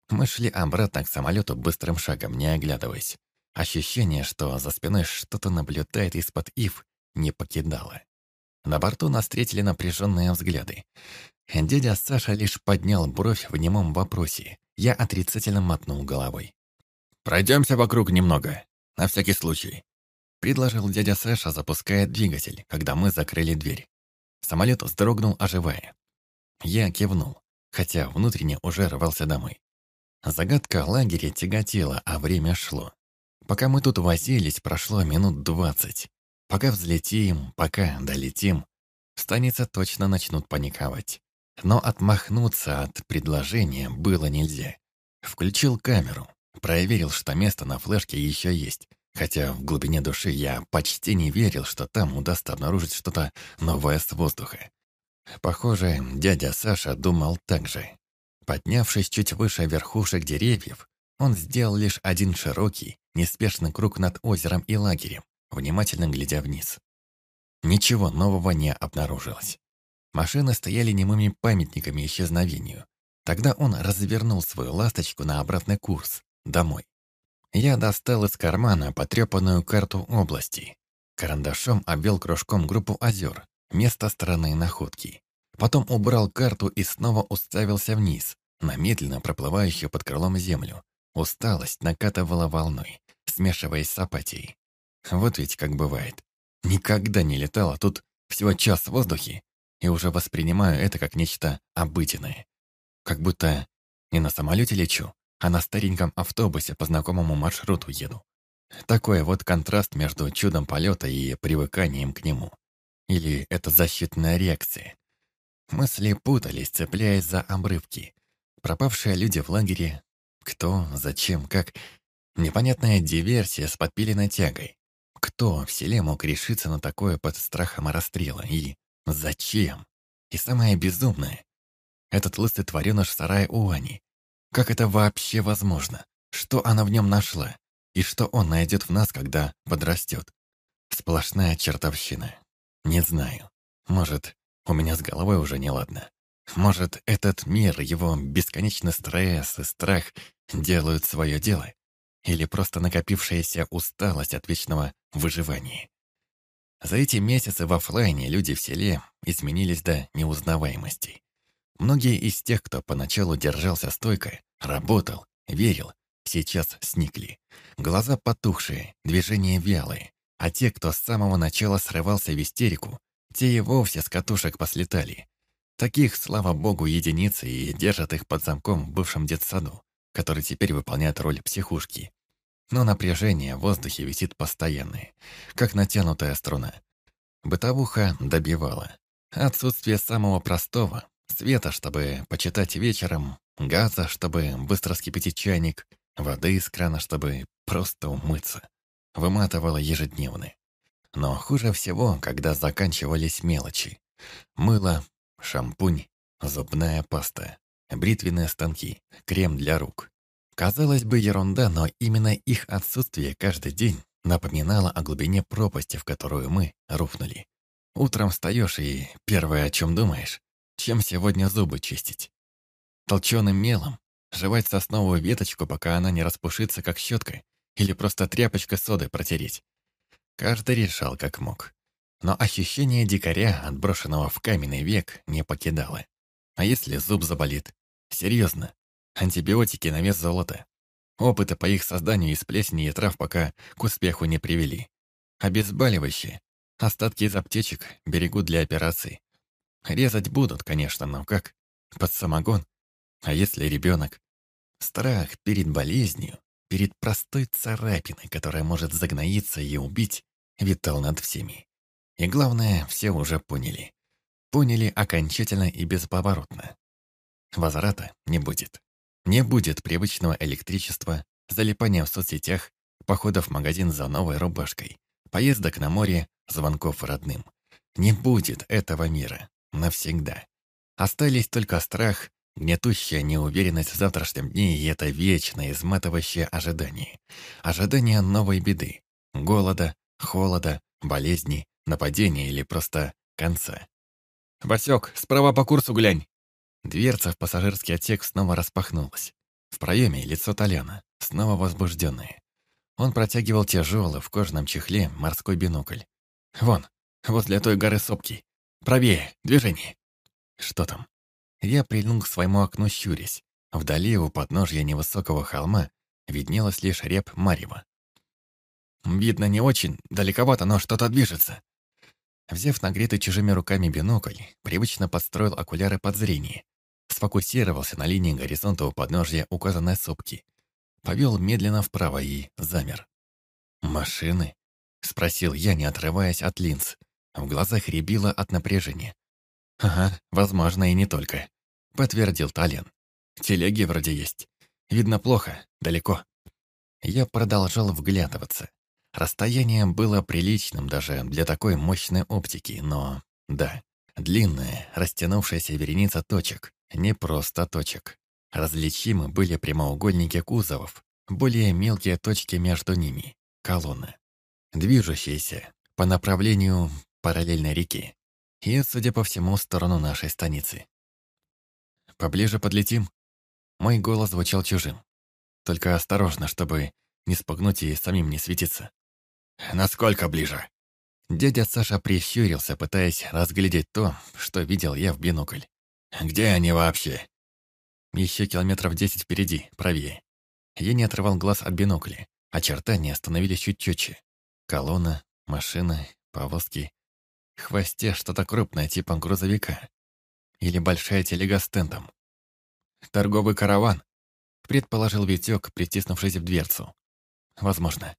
Мы шли обратно к самолету быстрым шагом, не оглядываясь. Ощущение, что за спиной что-то наблюдает из-под ив, не покидало. На борту нас встретили напряженные взгляды. Дядя Саша лишь поднял бровь в немом вопросе. Я отрицательно мотнул головой. «Пройдемся вокруг немного, на всякий случай», — предложил дядя Саша, запуская двигатель, когда мы закрыли дверь. Самолет вздрогнул, оживая. Я кивнул, хотя внутренне уже рвался домой. Загадка лагеря тяготела, а время шло. Пока мы тут возились, прошло минут двадцать. Пока взлетим, пока долетим, в станице точно начнут паниковать. Но отмахнуться от предложения было нельзя. Включил камеру, Проверил, что место на флешке еще есть. Хотя в глубине души я почти не верил, что там удастся обнаружить что-то новое с воздуха. Похоже, дядя Саша думал так же. Поднявшись чуть выше верхушек деревьев, он сделал лишь один широкий, неспешный круг над озером и лагерем, внимательно глядя вниз. Ничего нового не обнаружилось. Машины стояли немыми памятниками исчезновению. Тогда он развернул свою ласточку на обратный курс, домой. Я достал из кармана потрепанную карту области. Карандашом обвел кружком группу озер, место стороны находки. Потом убрал карту и снова уставился вниз, на медленно проплывающую под крылом землю. Усталость накатывала волной, смешиваясь с апатией. Вот ведь как бывает. Никогда не летал, а тут всего час в воздухе, и уже воспринимаю это как нечто обыденное. Как будто не на самолете лечу, а на стареньком автобусе по знакомому маршруту еду. Такой вот контраст между чудом полета и привыканием к нему. Или это защитная реакция. Мысли путались, цепляясь за обрывки. Пропавшие люди в лагере. Кто, зачем, как. Непонятная диверсия с подпиленной тягой. Кто в селе мог решиться на такое под страхом расстрела? И зачем? И самое безумное — этот лысый твореныш в сарае у Ани. Как это вообще возможно? Что она в нем нашла? И что он найдет в нас, когда подрастет? Сплошная чертовщина. Не знаю. Может, у меня с головой уже неладно. Может, этот мир, его бесконечный стресс и страх делают свое дело? Или просто накопившаяся усталость от вечного выживания? За эти месяцы в офлайне люди в селе изменились до неузнаваемости. Многие из тех, кто поначалу держался стойко, работал, верил, сейчас сникли. Глаза потухшие, движения вялые. А те, кто с самого начала срывался в истерику, те и вовсе с катушек послетали. Таких, слава богу, единицы и держат их под замком в бывшем детсаду, который теперь выполняет роль психушки. Но напряжение в воздухе висит постоянное, как натянутая струна. Бытовуха добивала. Отсутствие самого простого, света, чтобы почитать вечером, газа, чтобы быстро скипятить чайник, воды из крана, чтобы просто умыться, выматывало ежедневно. Но хуже всего, когда заканчивались мелочи. Мыло, шампунь, зубная паста, бритвенные станки, крем для рук. Казалось бы, ерунда, но именно их отсутствие каждый день напоминало о глубине пропасти, в которую мы рухнули. Утром встаешь и первое, о чем думаешь, чем сегодня зубы чистить. Толченым мелом, жевать сосновую веточку, пока она не распушится, как щетка, или просто тряпочка соды протереть. Каждый решал, как мог. Но ощущение дикаря, отброшенного в каменный век, не покидало. А если зуб заболит? Серьезно, Антибиотики на вес золота. Опыты по их созданию из плесени и трав пока к успеху не привели. Обезболивающие. Остатки из аптечек берегут для операций. Резать будут, конечно, но как? Под самогон? А если ребенок? Страх перед болезнью, перед простой царапиной, которая может загноиться и убить, витал над всеми. И главное, все уже поняли. Поняли окончательно и бесповоротно. Возврата не будет. Не будет привычного электричества, залипания в соцсетях, походов в магазин за новой рубашкой, поездок на море, звонков родным. Не будет этого мира. Навсегда. Остались только страх, гнетущая неуверенность в завтрашнем дне и это вечное изматывающее ожидание. Ожидание новой беды. Голода, холода, болезни, нападения или просто конца. «Васек, справа по курсу глянь!» Дверца в пассажирский отсек снова распахнулась. В проеме лицо Толяна, снова возбужденное. Он протягивал тяжелый в кожаном чехле морской бинокль. «Вон, возле той горы сопки. Правее, движение!» «Что там?» Я прильнул к своему окну, щурясь. Вдали, у подножья невысокого холма, виднелась лишь реп Марева. «Видно не очень, далековато, но что-то движется». Взяв нагретый чужими руками бинокль, привычно подстроил окуляры под зрение. Сфокусировался на линии горизонта у подножья указанной сопки. Повел медленно вправо и замер. «Машины?» — спросил я, не отрываясь от линз. В глазах рябило от напряжения. «Ага, возможно, и не только», — подтвердил Тален. «Телеги вроде есть. Видно плохо, далеко». Я продолжал вглядываться. Расстояние было приличным даже для такой мощной оптики, но... Да, длинная, растянувшаяся вереница точек. Не просто точек. Различимы были прямоугольники кузовов, более мелкие точки между ними, колонны. Движущиеся по направлению параллельной реки и, судя по всему, в сторону нашей станицы. «Поближе подлетим?» Мой голос звучал чужим. Только осторожно, чтобы не спугнуть и самим не светиться. «Насколько ближе?» Дядя Саша прищурился, пытаясь разглядеть то, что видел я в бинокль. «Где они вообще?» Еще километров десять впереди, правее. Я не отрывал глаз от бинокля. Очертания становились чуть четче. Колонна, машина, повозки. Хвосте что-то крупное, типа грузовика. Или большая телега с тентом. «Торговый караван», — предположил Витек, притиснувшись в дверцу. «Возможно.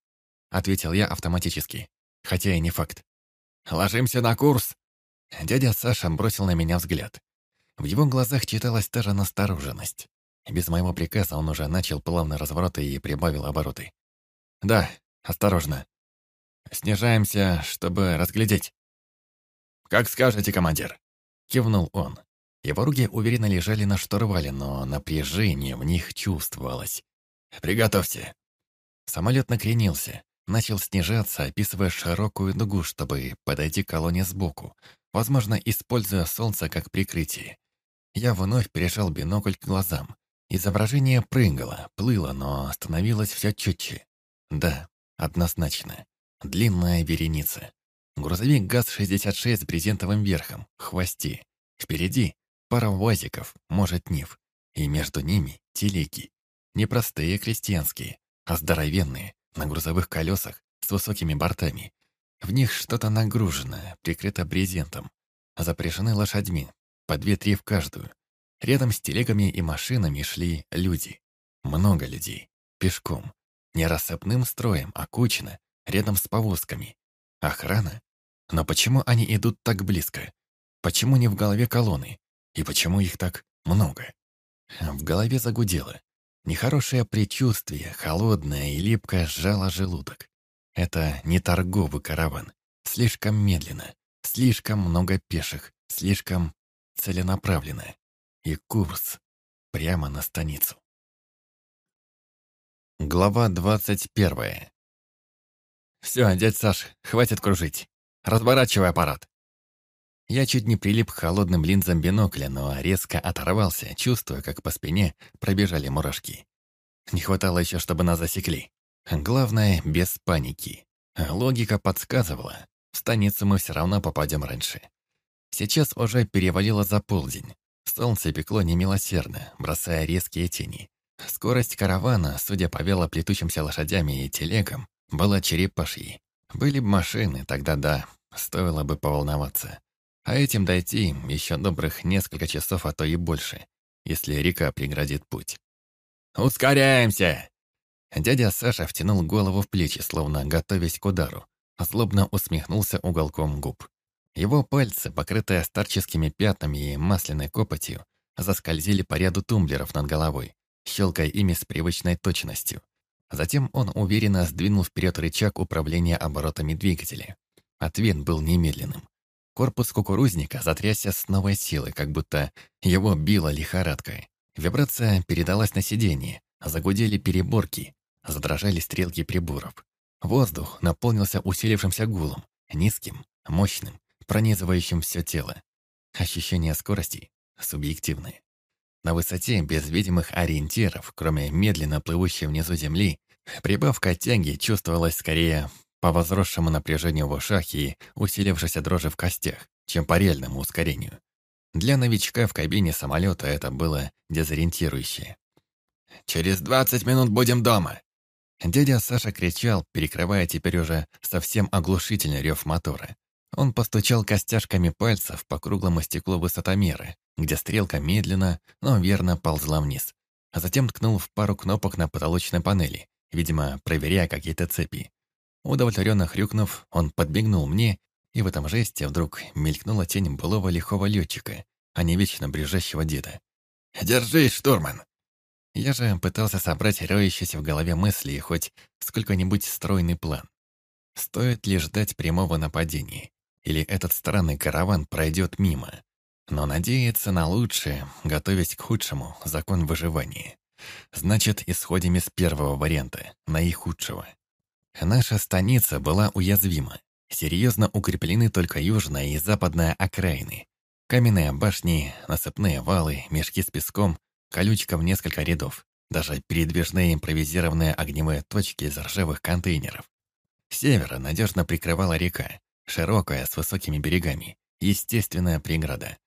— ответил я автоматически. Хотя и не факт. «Ложимся на курс!» Дядя Саша бросил на меня взгляд. В его глазах читалась та же настороженность. Без моего приказа он уже начал плавно развороты и прибавил обороты. Да, осторожно. Снижаемся, чтобы разглядеть. Как скажете, командир. Кивнул он. Его руки уверенно лежали на штурвале, но напряжение в них чувствовалось. «Приготовьте». Самолет накренился, начал снижаться, описывая широкую дугу, чтобы подойти к колонне сбоку, возможно, используя солнце как прикрытие. Я вновь пережал бинокль к глазам. Изображение прыгало, плыло, но становилось все четче. Да, однозначно. Длинная вереница. Грузовик ГАЗ-66 с брезентовым верхом, хвосте. Впереди пара УАЗиков, может, НИФ. И между ними телеги. Не простые крестьянские, а здоровенные, на грузовых колесах, с высокими бортами. В них что-то нагружено, прикрыто брезентом. Запряжены лошадьми, по две-три в каждую. Рядом с телегами и машинами шли люди. Много людей. Пешком. Не рассыпным строем, а кучно, рядом с повозками. Охрана? Но почему они идут так близко? Почему не в голове колонны? И почему их так много? В голове загудело. Нехорошее предчувствие, холодное и липкое, сжало желудок. Это не торговый караван. Слишком медленно, слишком много пеших, слишком целенаправленно. И курс прямо на станицу. Глава двадцать первая. «Все, дядь Саш, хватит кружить. Разворачивай аппарат». Я чуть не прилип к холодным линзам бинокля, но резко оторвался, чувствуя, как по спине пробежали мурашки. Не хватало еще, чтобы нас засекли. Главное, без паники. Логика подсказывала, в станицу мы все равно попадем раньше. Сейчас уже перевалило за полдень. Солнце пекло немилосердно, бросая резкие тени. Скорость каравана, судя по вело плетущимся лошадями и телегам, была черепашьей. Были бы машины, тогда да, стоило бы поволноваться. А этим дойти еще добрых несколько часов, а то и больше, если река преградит путь. «Ускоряемся!» Дядя Саша втянул голову в плечи, словно готовясь к удару. Злобно усмехнулся уголком губ. Его пальцы, покрытые старческими пятнами и масляной копотью, заскользили по ряду тумблеров над головой, щелкая ими с привычной точностью. Затем он уверенно сдвинул вперед рычаг управления оборотами двигателя. Ответ был немедленным. Корпус кукурузника затрясся с новой силой, как будто его било лихорадкой. Вибрация передалась на сиденье, загудели переборки, задрожали стрелки приборов. Воздух наполнился усилившимся гулом, низким, мощным, пронизывающим все тело. Ощущение скорости субъективное. На высоте, без видимых ориентиров, кроме медленно плывущей внизу земли, прибавка тяги чувствовалась скорее по возросшему напряжению в ушах и усилившейся дрожи в костях, чем по реальному ускорению. Для новичка в кабине самолета это было дезориентирующе. «Через двадцать минут будем дома!» Дядя Саша кричал, перекрывая теперь уже совсем оглушительный рев мотора. Он постучал костяшками пальцев по круглому стеклу высотомера, где стрелка медленно, но верно ползла вниз, а затем ткнул в пару кнопок на потолочной панели, видимо, проверяя какие-то цепи. Удовлетворенно хрюкнув, он подбегнул мне, и в этом жесте вдруг мелькнула тень былого лихого летчика, а не вечно брежащего деда. «Держись, штурман!» Я же пытался собрать роющиеся в голове мысли и хоть сколько-нибудь стройный план. Стоит ли ждать прямого нападения? Или этот странный караван пройдет мимо? Но надеяться на лучшее, готовясь к худшему, закон выживания. Значит, исходим из первого варианта, наихудшего. Наша станица была уязвима. Серьезно укреплены только южная и западная окраины. Каменные башни, насыпные валы, мешки с песком, колючка в несколько рядов. Даже передвижные импровизированные огневые точки из ржавых контейнеров. Севера надежно прикрывала река, широкая, с высокими берегами, естественная преграда.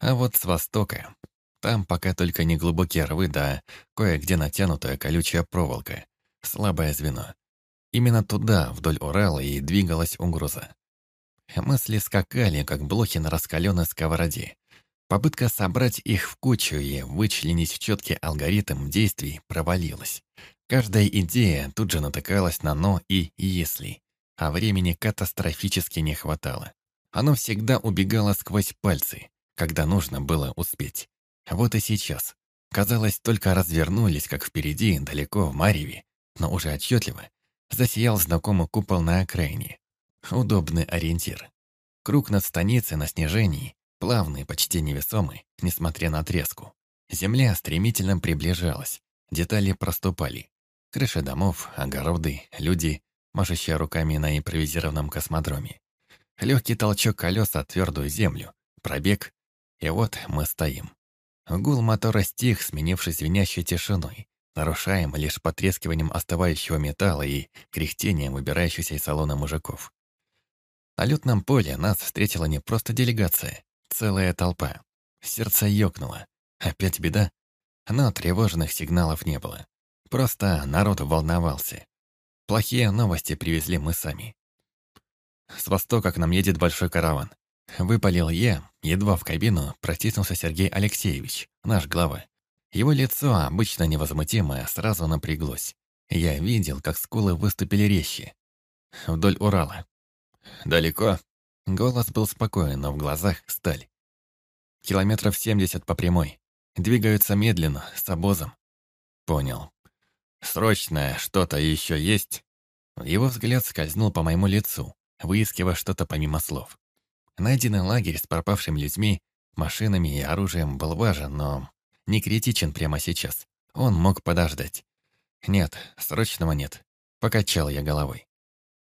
А вот с востока, там пока только неглубокие рвы, да кое-где натянутая колючая проволока, слабое звено. Именно туда, вдоль Урала, и двигалась угроза. Мысли скакали, как блохи на раскаленной сковороде. Попытка собрать их в кучу и вычленить четкий алгоритм действий провалилась. Каждая идея тут же натыкалась на «но» и «если», а времени катастрофически не хватало. Оно всегда убегало сквозь пальцы, когда нужно было успеть. Вот и сейчас. Казалось, только развернулись, как впереди, далеко в Марьеве, но уже отчетливо засиял знакомый купол на окраине. Удобный ориентир. Круг над станицей на снижении, плавный, почти невесомый, несмотря на треску. Земля стремительно приближалась, детали проступали. Крыши домов, огороды, люди, машущие руками на импровизированном космодроме. Легкий толчок колес от твердую землю, пробег, и вот мы стоим. Гул мотора стих, сменившись звенящей тишиной, нарушаем лишь потрескиванием остывающего металла и кряхтением выбирающихся из салона мужиков. На летном поле нас встретила не просто делегация, целая толпа. Сердце ёкнуло. Опять беда? Но тревожных сигналов не было. Просто народ волновался. Плохие новости привезли мы сами. С востока к нам едет большой караван. Выпалил я, едва в кабину протиснулся Сергей Алексеевич, наш глава. Его лицо, обычно невозмутимое, сразу напряглось. Я видел, как скулы выступили резче. Вдоль Урала. «Далеко?» Голос был спокоен, но в глазах сталь. Километров семьдесят по прямой. Двигаются медленно, с обозом. Понял. Срочное что-то еще есть? Его взгляд скользнул по моему лицу, выискивая что-то помимо слов. Найденный лагерь с пропавшими людьми, машинами и оружием был важен, но не критичен прямо сейчас. Он мог подождать. Нет, срочного нет. Покачал я головой.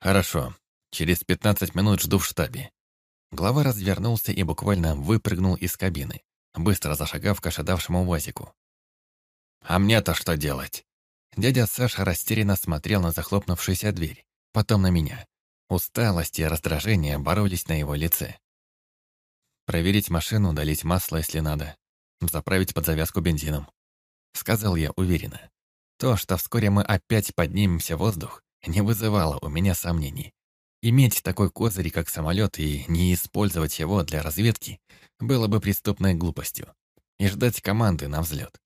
Хорошо. Через 15 минут жду в штабе. Глава развернулся и буквально выпрыгнул из кабины, быстро зашагав к ожидавшему УАЗику. «А мне-то что делать?» Дядя Саша растерянно смотрел на захлопнувшуюся дверь, потом на меня. Усталость и раздражение боролись на его лице. «Проверить машину, долить масло, если надо. Заправить под завязку бензином», — сказал я уверенно. То, что вскоре мы опять поднимемся в воздух, не вызывало у меня сомнений. Иметь такой козырь, как самолет, и не использовать его для разведки, было бы преступной глупостью. И ждать команды на взлет.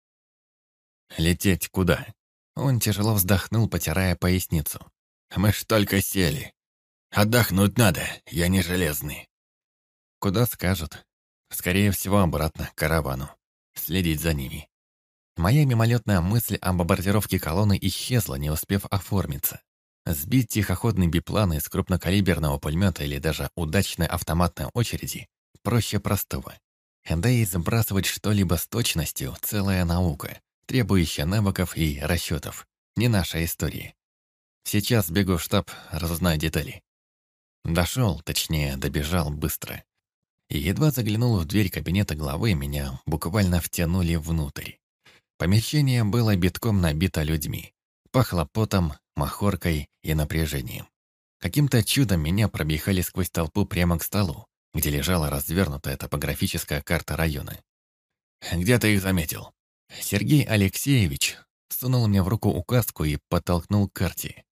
«Лететь куда?» Он тяжело вздохнул, потирая поясницу. «Мы ж только сели. Отдохнуть надо, я не железный. Куда скажут. Скорее всего, обратно, к каравану. Следить за ними. Моя мимолетная мысль о бомбардировке колонны исчезла, не успев оформиться. Сбить тихоходный биплан из крупнокалиберного пулемета или даже удачной автоматной очереди проще простого. Да и сбрасывать что-либо с точностью – целая наука, требующая навыков и расчетов. Не наша история. Сейчас бегу в штаб, разузнаю детали. Дошел, точнее, добежал быстро. И едва заглянул в дверь кабинета главы, меня буквально втянули внутрь. Помещение было битком набито людьми. Пахло потом, махоркой и напряжением. Каким-то чудом меня пробегали сквозь толпу прямо к столу, где лежала развернутая топографическая карта района. «Где ты их заметил?» Сергей Алексеевич сунул мне в руку указку и подтолкнул к карте.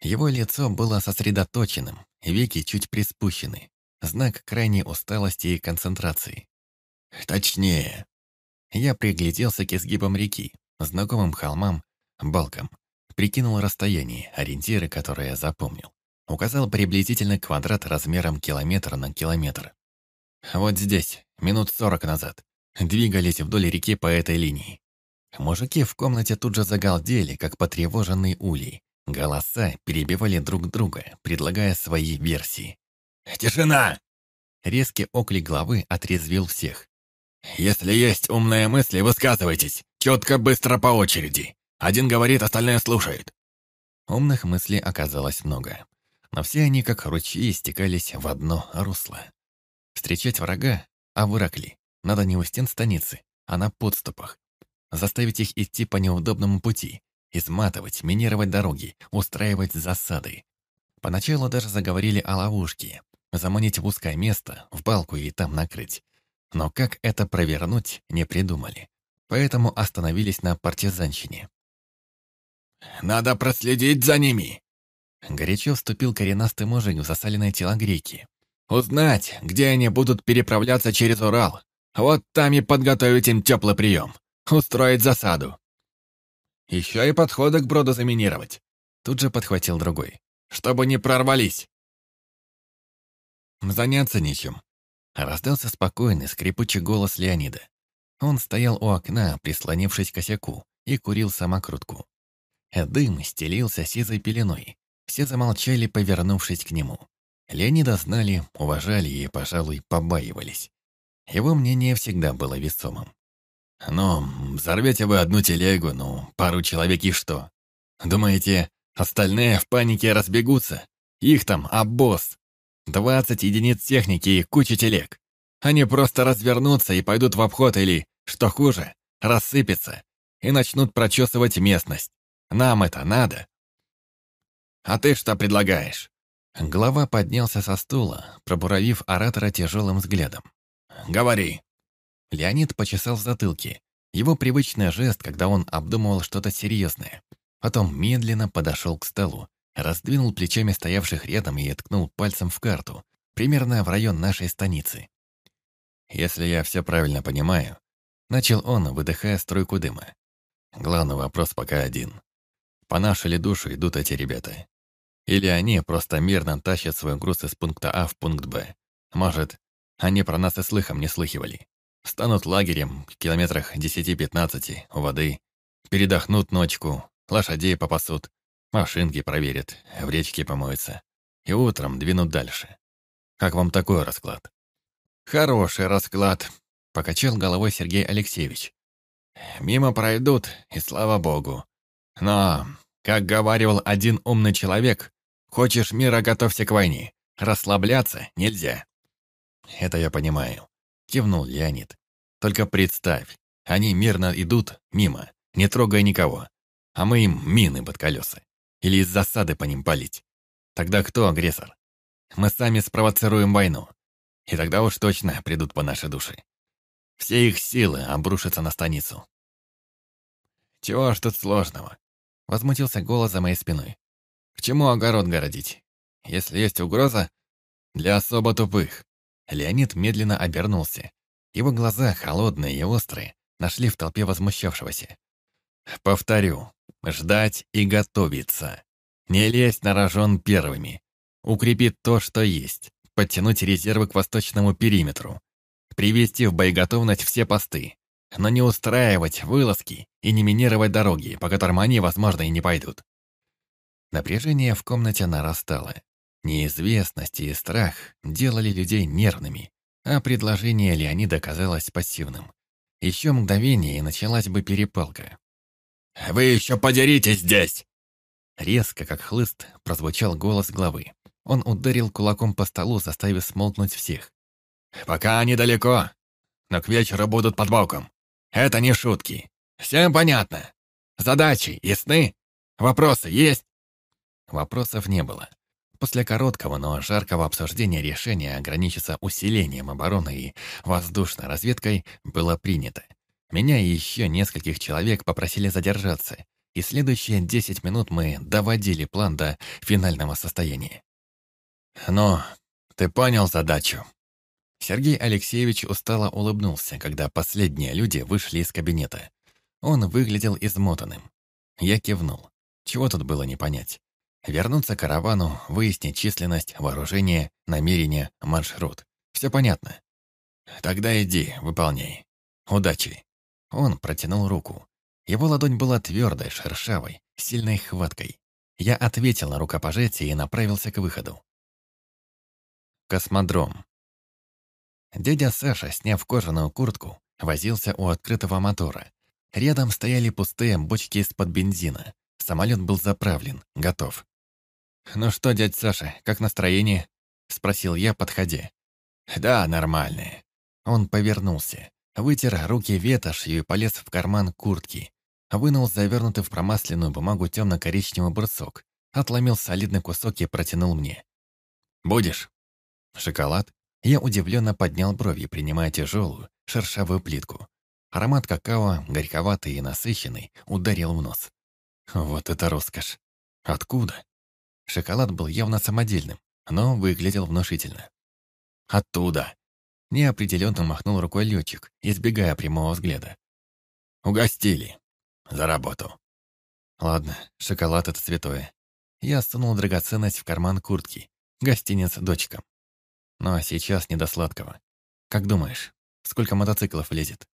Его лицо было сосредоточенным, веки чуть приспущены. Знак крайней усталости и концентрации. Точнее. Я пригляделся к изгибам реки, знакомым холмам, балкам. Прикинул расстояние, ориентиры, которые я запомнил. Указал приблизительно квадрат размером километр на километр. Вот здесь, минут сорок назад, двигались вдоль реки по этой линии. Мужики в комнате тут же загалдели, как потревоженные улей. Голоса перебивали друг друга, предлагая свои версии. «Тишина!» Резкий оклик главы отрезвил всех. «Если есть умные мысли, высказывайтесь. Четко, быстро, по очереди. Один говорит, остальные слушают». Умных мыслей оказалось много. Но все они, как ручьи, стекались в одно русло. Встречать врага, а в Ираклии, надо не у стен станицы, а на подступах. Заставить их идти по неудобному пути, изматывать, минировать дороги, устраивать засады. Поначалу даже заговорили о ловушке, заманить в узкое место, в балку и там накрыть. Но как это провернуть, не придумали. Поэтому остановились на партизанщине. «Надо проследить за ними!» Горячо вступил коренастый мужик в засаленное тело греки. «Узнать, где они будут переправляться через Урал. Вот там и подготовить им теплый прием. Устроить засаду. Еще и подходы к броду заминировать. Тут же подхватил другой. Чтобы не прорвались. Заняться нечем. Раздался спокойный, скрипучий голос Леонида. Он стоял у окна, прислонившись к косяку, и курил самокрутку. Дым стелился сизой пеленой. Все замолчали, повернувшись к нему. Леонида знали, уважали и, пожалуй, побаивались. Его мнение всегда было весомым. «Ну, взорвете вы одну телегу, ну, пару человек и что? Думаете, остальные в панике разбегутся? Их там обоз. Двадцать единиц техники и куча телег. Они просто развернутся и пойдут в обход или, что хуже, рассыпятся и начнут прочесывать местность. Нам это надо. А ты что предлагаешь? Глава поднялся со стула, пробуравив оратора тяжелым взглядом. «Говори!» Леонид почесал в затылке. Его привычный жест, когда он обдумывал что-то серьезное. Потом медленно подошел к столу, раздвинул плечами стоявших рядом и ткнул пальцем в карту, примерно в район нашей станицы. «Если я все правильно понимаю», — начал он, выдыхая струйку дыма. «Главный вопрос пока один. По нашей ли душу идут эти ребята? Или они просто мирно тащат свой груз из пункта А в пункт Б? Может, они про нас и слыхом не слыхивали? Станут лагерем в километрах 10-15 у воды, передохнут ночку, лошадей попасут, машинки проверят, в речке помоются. И утром двинут дальше. Как вам такой расклад? «Хороший расклад», — покачал головой Сергей Алексеевич. «Мимо пройдут, и слава богу. Но, как говаривал один умный человек, хочешь мира, готовься к войне. Расслабляться нельзя». «Это я понимаю», — кивнул Леонид. «Только представь, они мирно идут мимо, не трогая никого, а мы им мины под колеса. Или из засады по ним палить. Тогда кто агрессор? Мы сами спровоцируем войну. И тогда уж точно придут по нашей душе. Все их силы обрушатся на станицу. «Чего ж тут сложного?» — возмутился голос за моей спиной. «К чему огород городить? Если есть угроза, для особо тупых». Леонид медленно обернулся. Его глаза, холодные и острые, нашли в толпе возмущавшегося. «Повторю, ждать и готовиться. Не лезть на рожон первыми. Укрепить то, что есть подтянуть резервы к восточному периметру, привести в боеготовность все посты, но не устраивать вылазки и не минировать дороги, по которым они, возможно, и не пойдут. Напряжение в комнате нарастало. Неизвестность и страх делали людей нервными, а предложение Леонида казалось пассивным. Еще мгновение, и началась бы перепалка. «Вы еще подеритесь здесь!» Резко, как хлыст, прозвучал голос главы. Он ударил кулаком по столу, заставив смолкнуть всех. «Пока они далеко, но к вечеру будут под боком. Это не шутки. Всем понятно? Задачи ясны? Вопросы есть?» Вопросов не было. После короткого, но жаркого обсуждения решения ограничиться усилением обороны и воздушной разведкой было принято. Меня и еще нескольких человек попросили задержаться, и следующие 10 минут мы доводили план до финального состояния. «Ну, ты понял задачу?» Сергей Алексеевич устало улыбнулся, когда последние люди вышли из кабинета. Он выглядел измотанным. Я кивнул. Чего тут было не понять? Вернуться к каравану, выяснить численность, вооружение, намерение, маршрут. Все понятно. Тогда иди, выполняй. Удачи. Он протянул руку. Его ладонь была твердой, шершавой, сильной хваткой. Я ответил на рукопожатие и направился к выходу. Космодром. Дядя Саша, сняв кожаную куртку, возился у открытого мотора. Рядом стояли пустые бочки из-под бензина. Самолет был заправлен, готов. «Ну что, дядь Саша, как настроение?» — спросил я, подходя. «Да, нормальное». Он повернулся, вытер руки ветошью и полез в карман куртки. Вынул завернутый в промасленную бумагу темно-коричневый брусок, отломил солидный кусок и протянул мне. «Будешь?» Шоколад? Я удивленно поднял брови, принимая тяжелую, шершавую плитку. Аромат какао, горьковатый и насыщенный, ударил в нос. Вот это роскошь. Откуда? Шоколад был явно самодельным, но выглядел внушительно. Оттуда. Неопределенно махнул рукой летчик, избегая прямого взгляда. Угостили. За работу. Ладно, шоколад — это святое. Я сунул драгоценность в карман куртки. Гостиница дочкам. Но сейчас не до сладкого. Как думаешь, сколько мотоциклов влезет?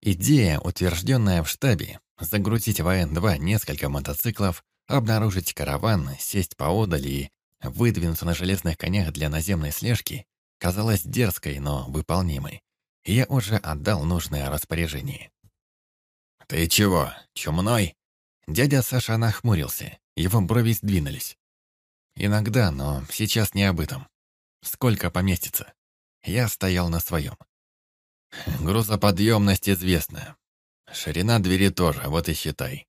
Идея, утвержденная в штабе, загрузить в АН-2 несколько мотоциклов, Обнаружить караван, сесть поодаль и выдвинуться на железных конях для наземной слежки казалось дерзкой, но выполнимой. я уже отдал нужное распоряжение. «Ты чего, чумной?» Дядя Саша нахмурился, его брови сдвинулись. «Иногда, но сейчас не об этом. Сколько поместится?» Я стоял на своем. «Грузоподъемность известна. Ширина двери тоже, вот и считай».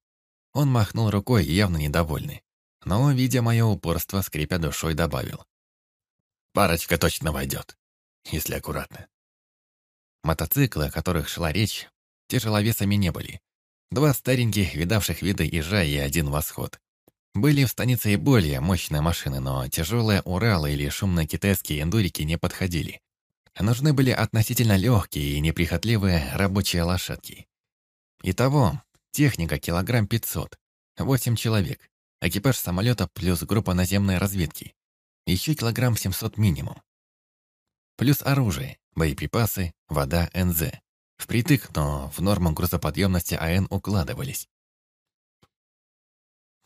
Он махнул рукой, явно недовольный. Но, видя мое упорство, скрипя душой, добавил. «Парочка точно войдет, если аккуратно». Мотоциклы, о которых шла речь, тяжеловесами не были. Два стареньких, видавших виды ежа и один восход. Были в станице и более мощные машины, но тяжелые Уралы или шумные китайские эндурики не подходили. Нужны были относительно легкие и неприхотливые рабочие лошадки. Итого, техника килограмм 500, 8 человек, экипаж самолета плюс группа наземной разведки, еще килограмм 700 минимум. Плюс оружие, боеприпасы, вода, НЗ. Впритык, но в норму грузоподъемности АН укладывались.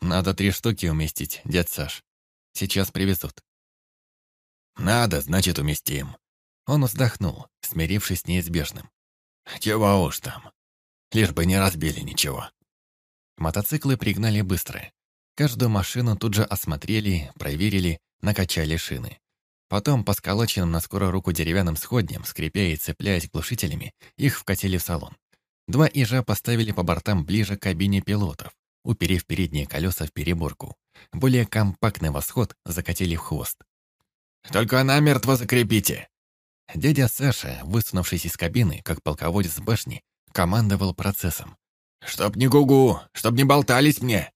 Надо три штуки уместить, дед Саш. Сейчас привезут. Надо, значит, уместим. Он вздохнул, смирившись с неизбежным. Чего уж там. Лишь бы не разбили ничего. Мотоциклы пригнали быстро. Каждую машину тут же осмотрели, проверили, накачали шины. Потом по сколоченным на скорую руку деревянным сходням, скрипя и цепляясь глушителями, их вкатили в салон. Два ижа поставили по бортам ближе к кабине пилотов, уперев передние колеса в переборку. Более компактный восход закатили в хвост. «Только намертво закрепите!» Дядя Саша, высунувшись из кабины, как полководец башни, командовал процессом. «Чтоб не гугу, чтоб не болтались мне!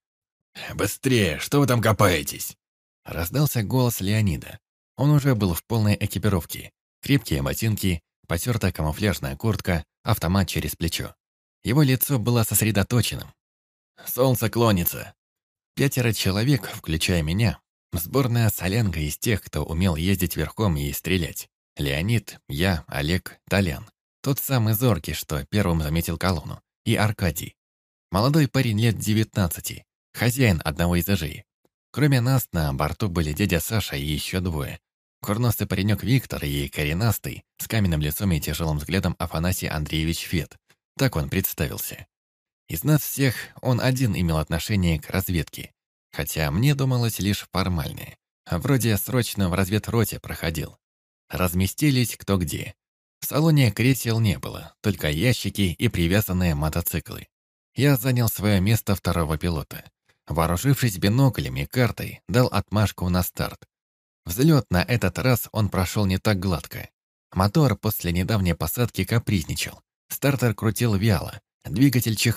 Быстрее, что вы там копаетесь?» Раздался голос Леонида, он уже был в полной экипировке. Крепкие ботинки, потертая камуфляжная куртка, автомат через плечо. Его лицо было сосредоточенным. «Солнце клонится». Пятеро человек, включая меня, сборная солянка из тех, кто умел ездить верхом и стрелять. Леонид, я, Олег, Толян. Тот самый зоркий, что первым заметил колонну. И Аркадий. Молодой парень лет девятнадцати, хозяин одного из этажей. Кроме нас, на борту были дядя Саша и еще двое. Курносый паренек Виктор и коренастый, с каменным лицом и тяжелым взглядом Афанасий Андреевич Фет. Так он представился. Из нас всех он один имел отношение к разведке. Хотя мне думалось лишь формальное. Вроде срочно в разведроте проходил. Разместились кто где. В салоне кресел не было, только ящики и привязанные мотоциклы. Я занял свое место второго пилота. Вооружившись биноклями и картой, дал отмашку на старт. Взлет на этот раз он прошел не так гладко. Мотор после недавней посадки капризничал. Стартер крутил вяло, двигатель чихал.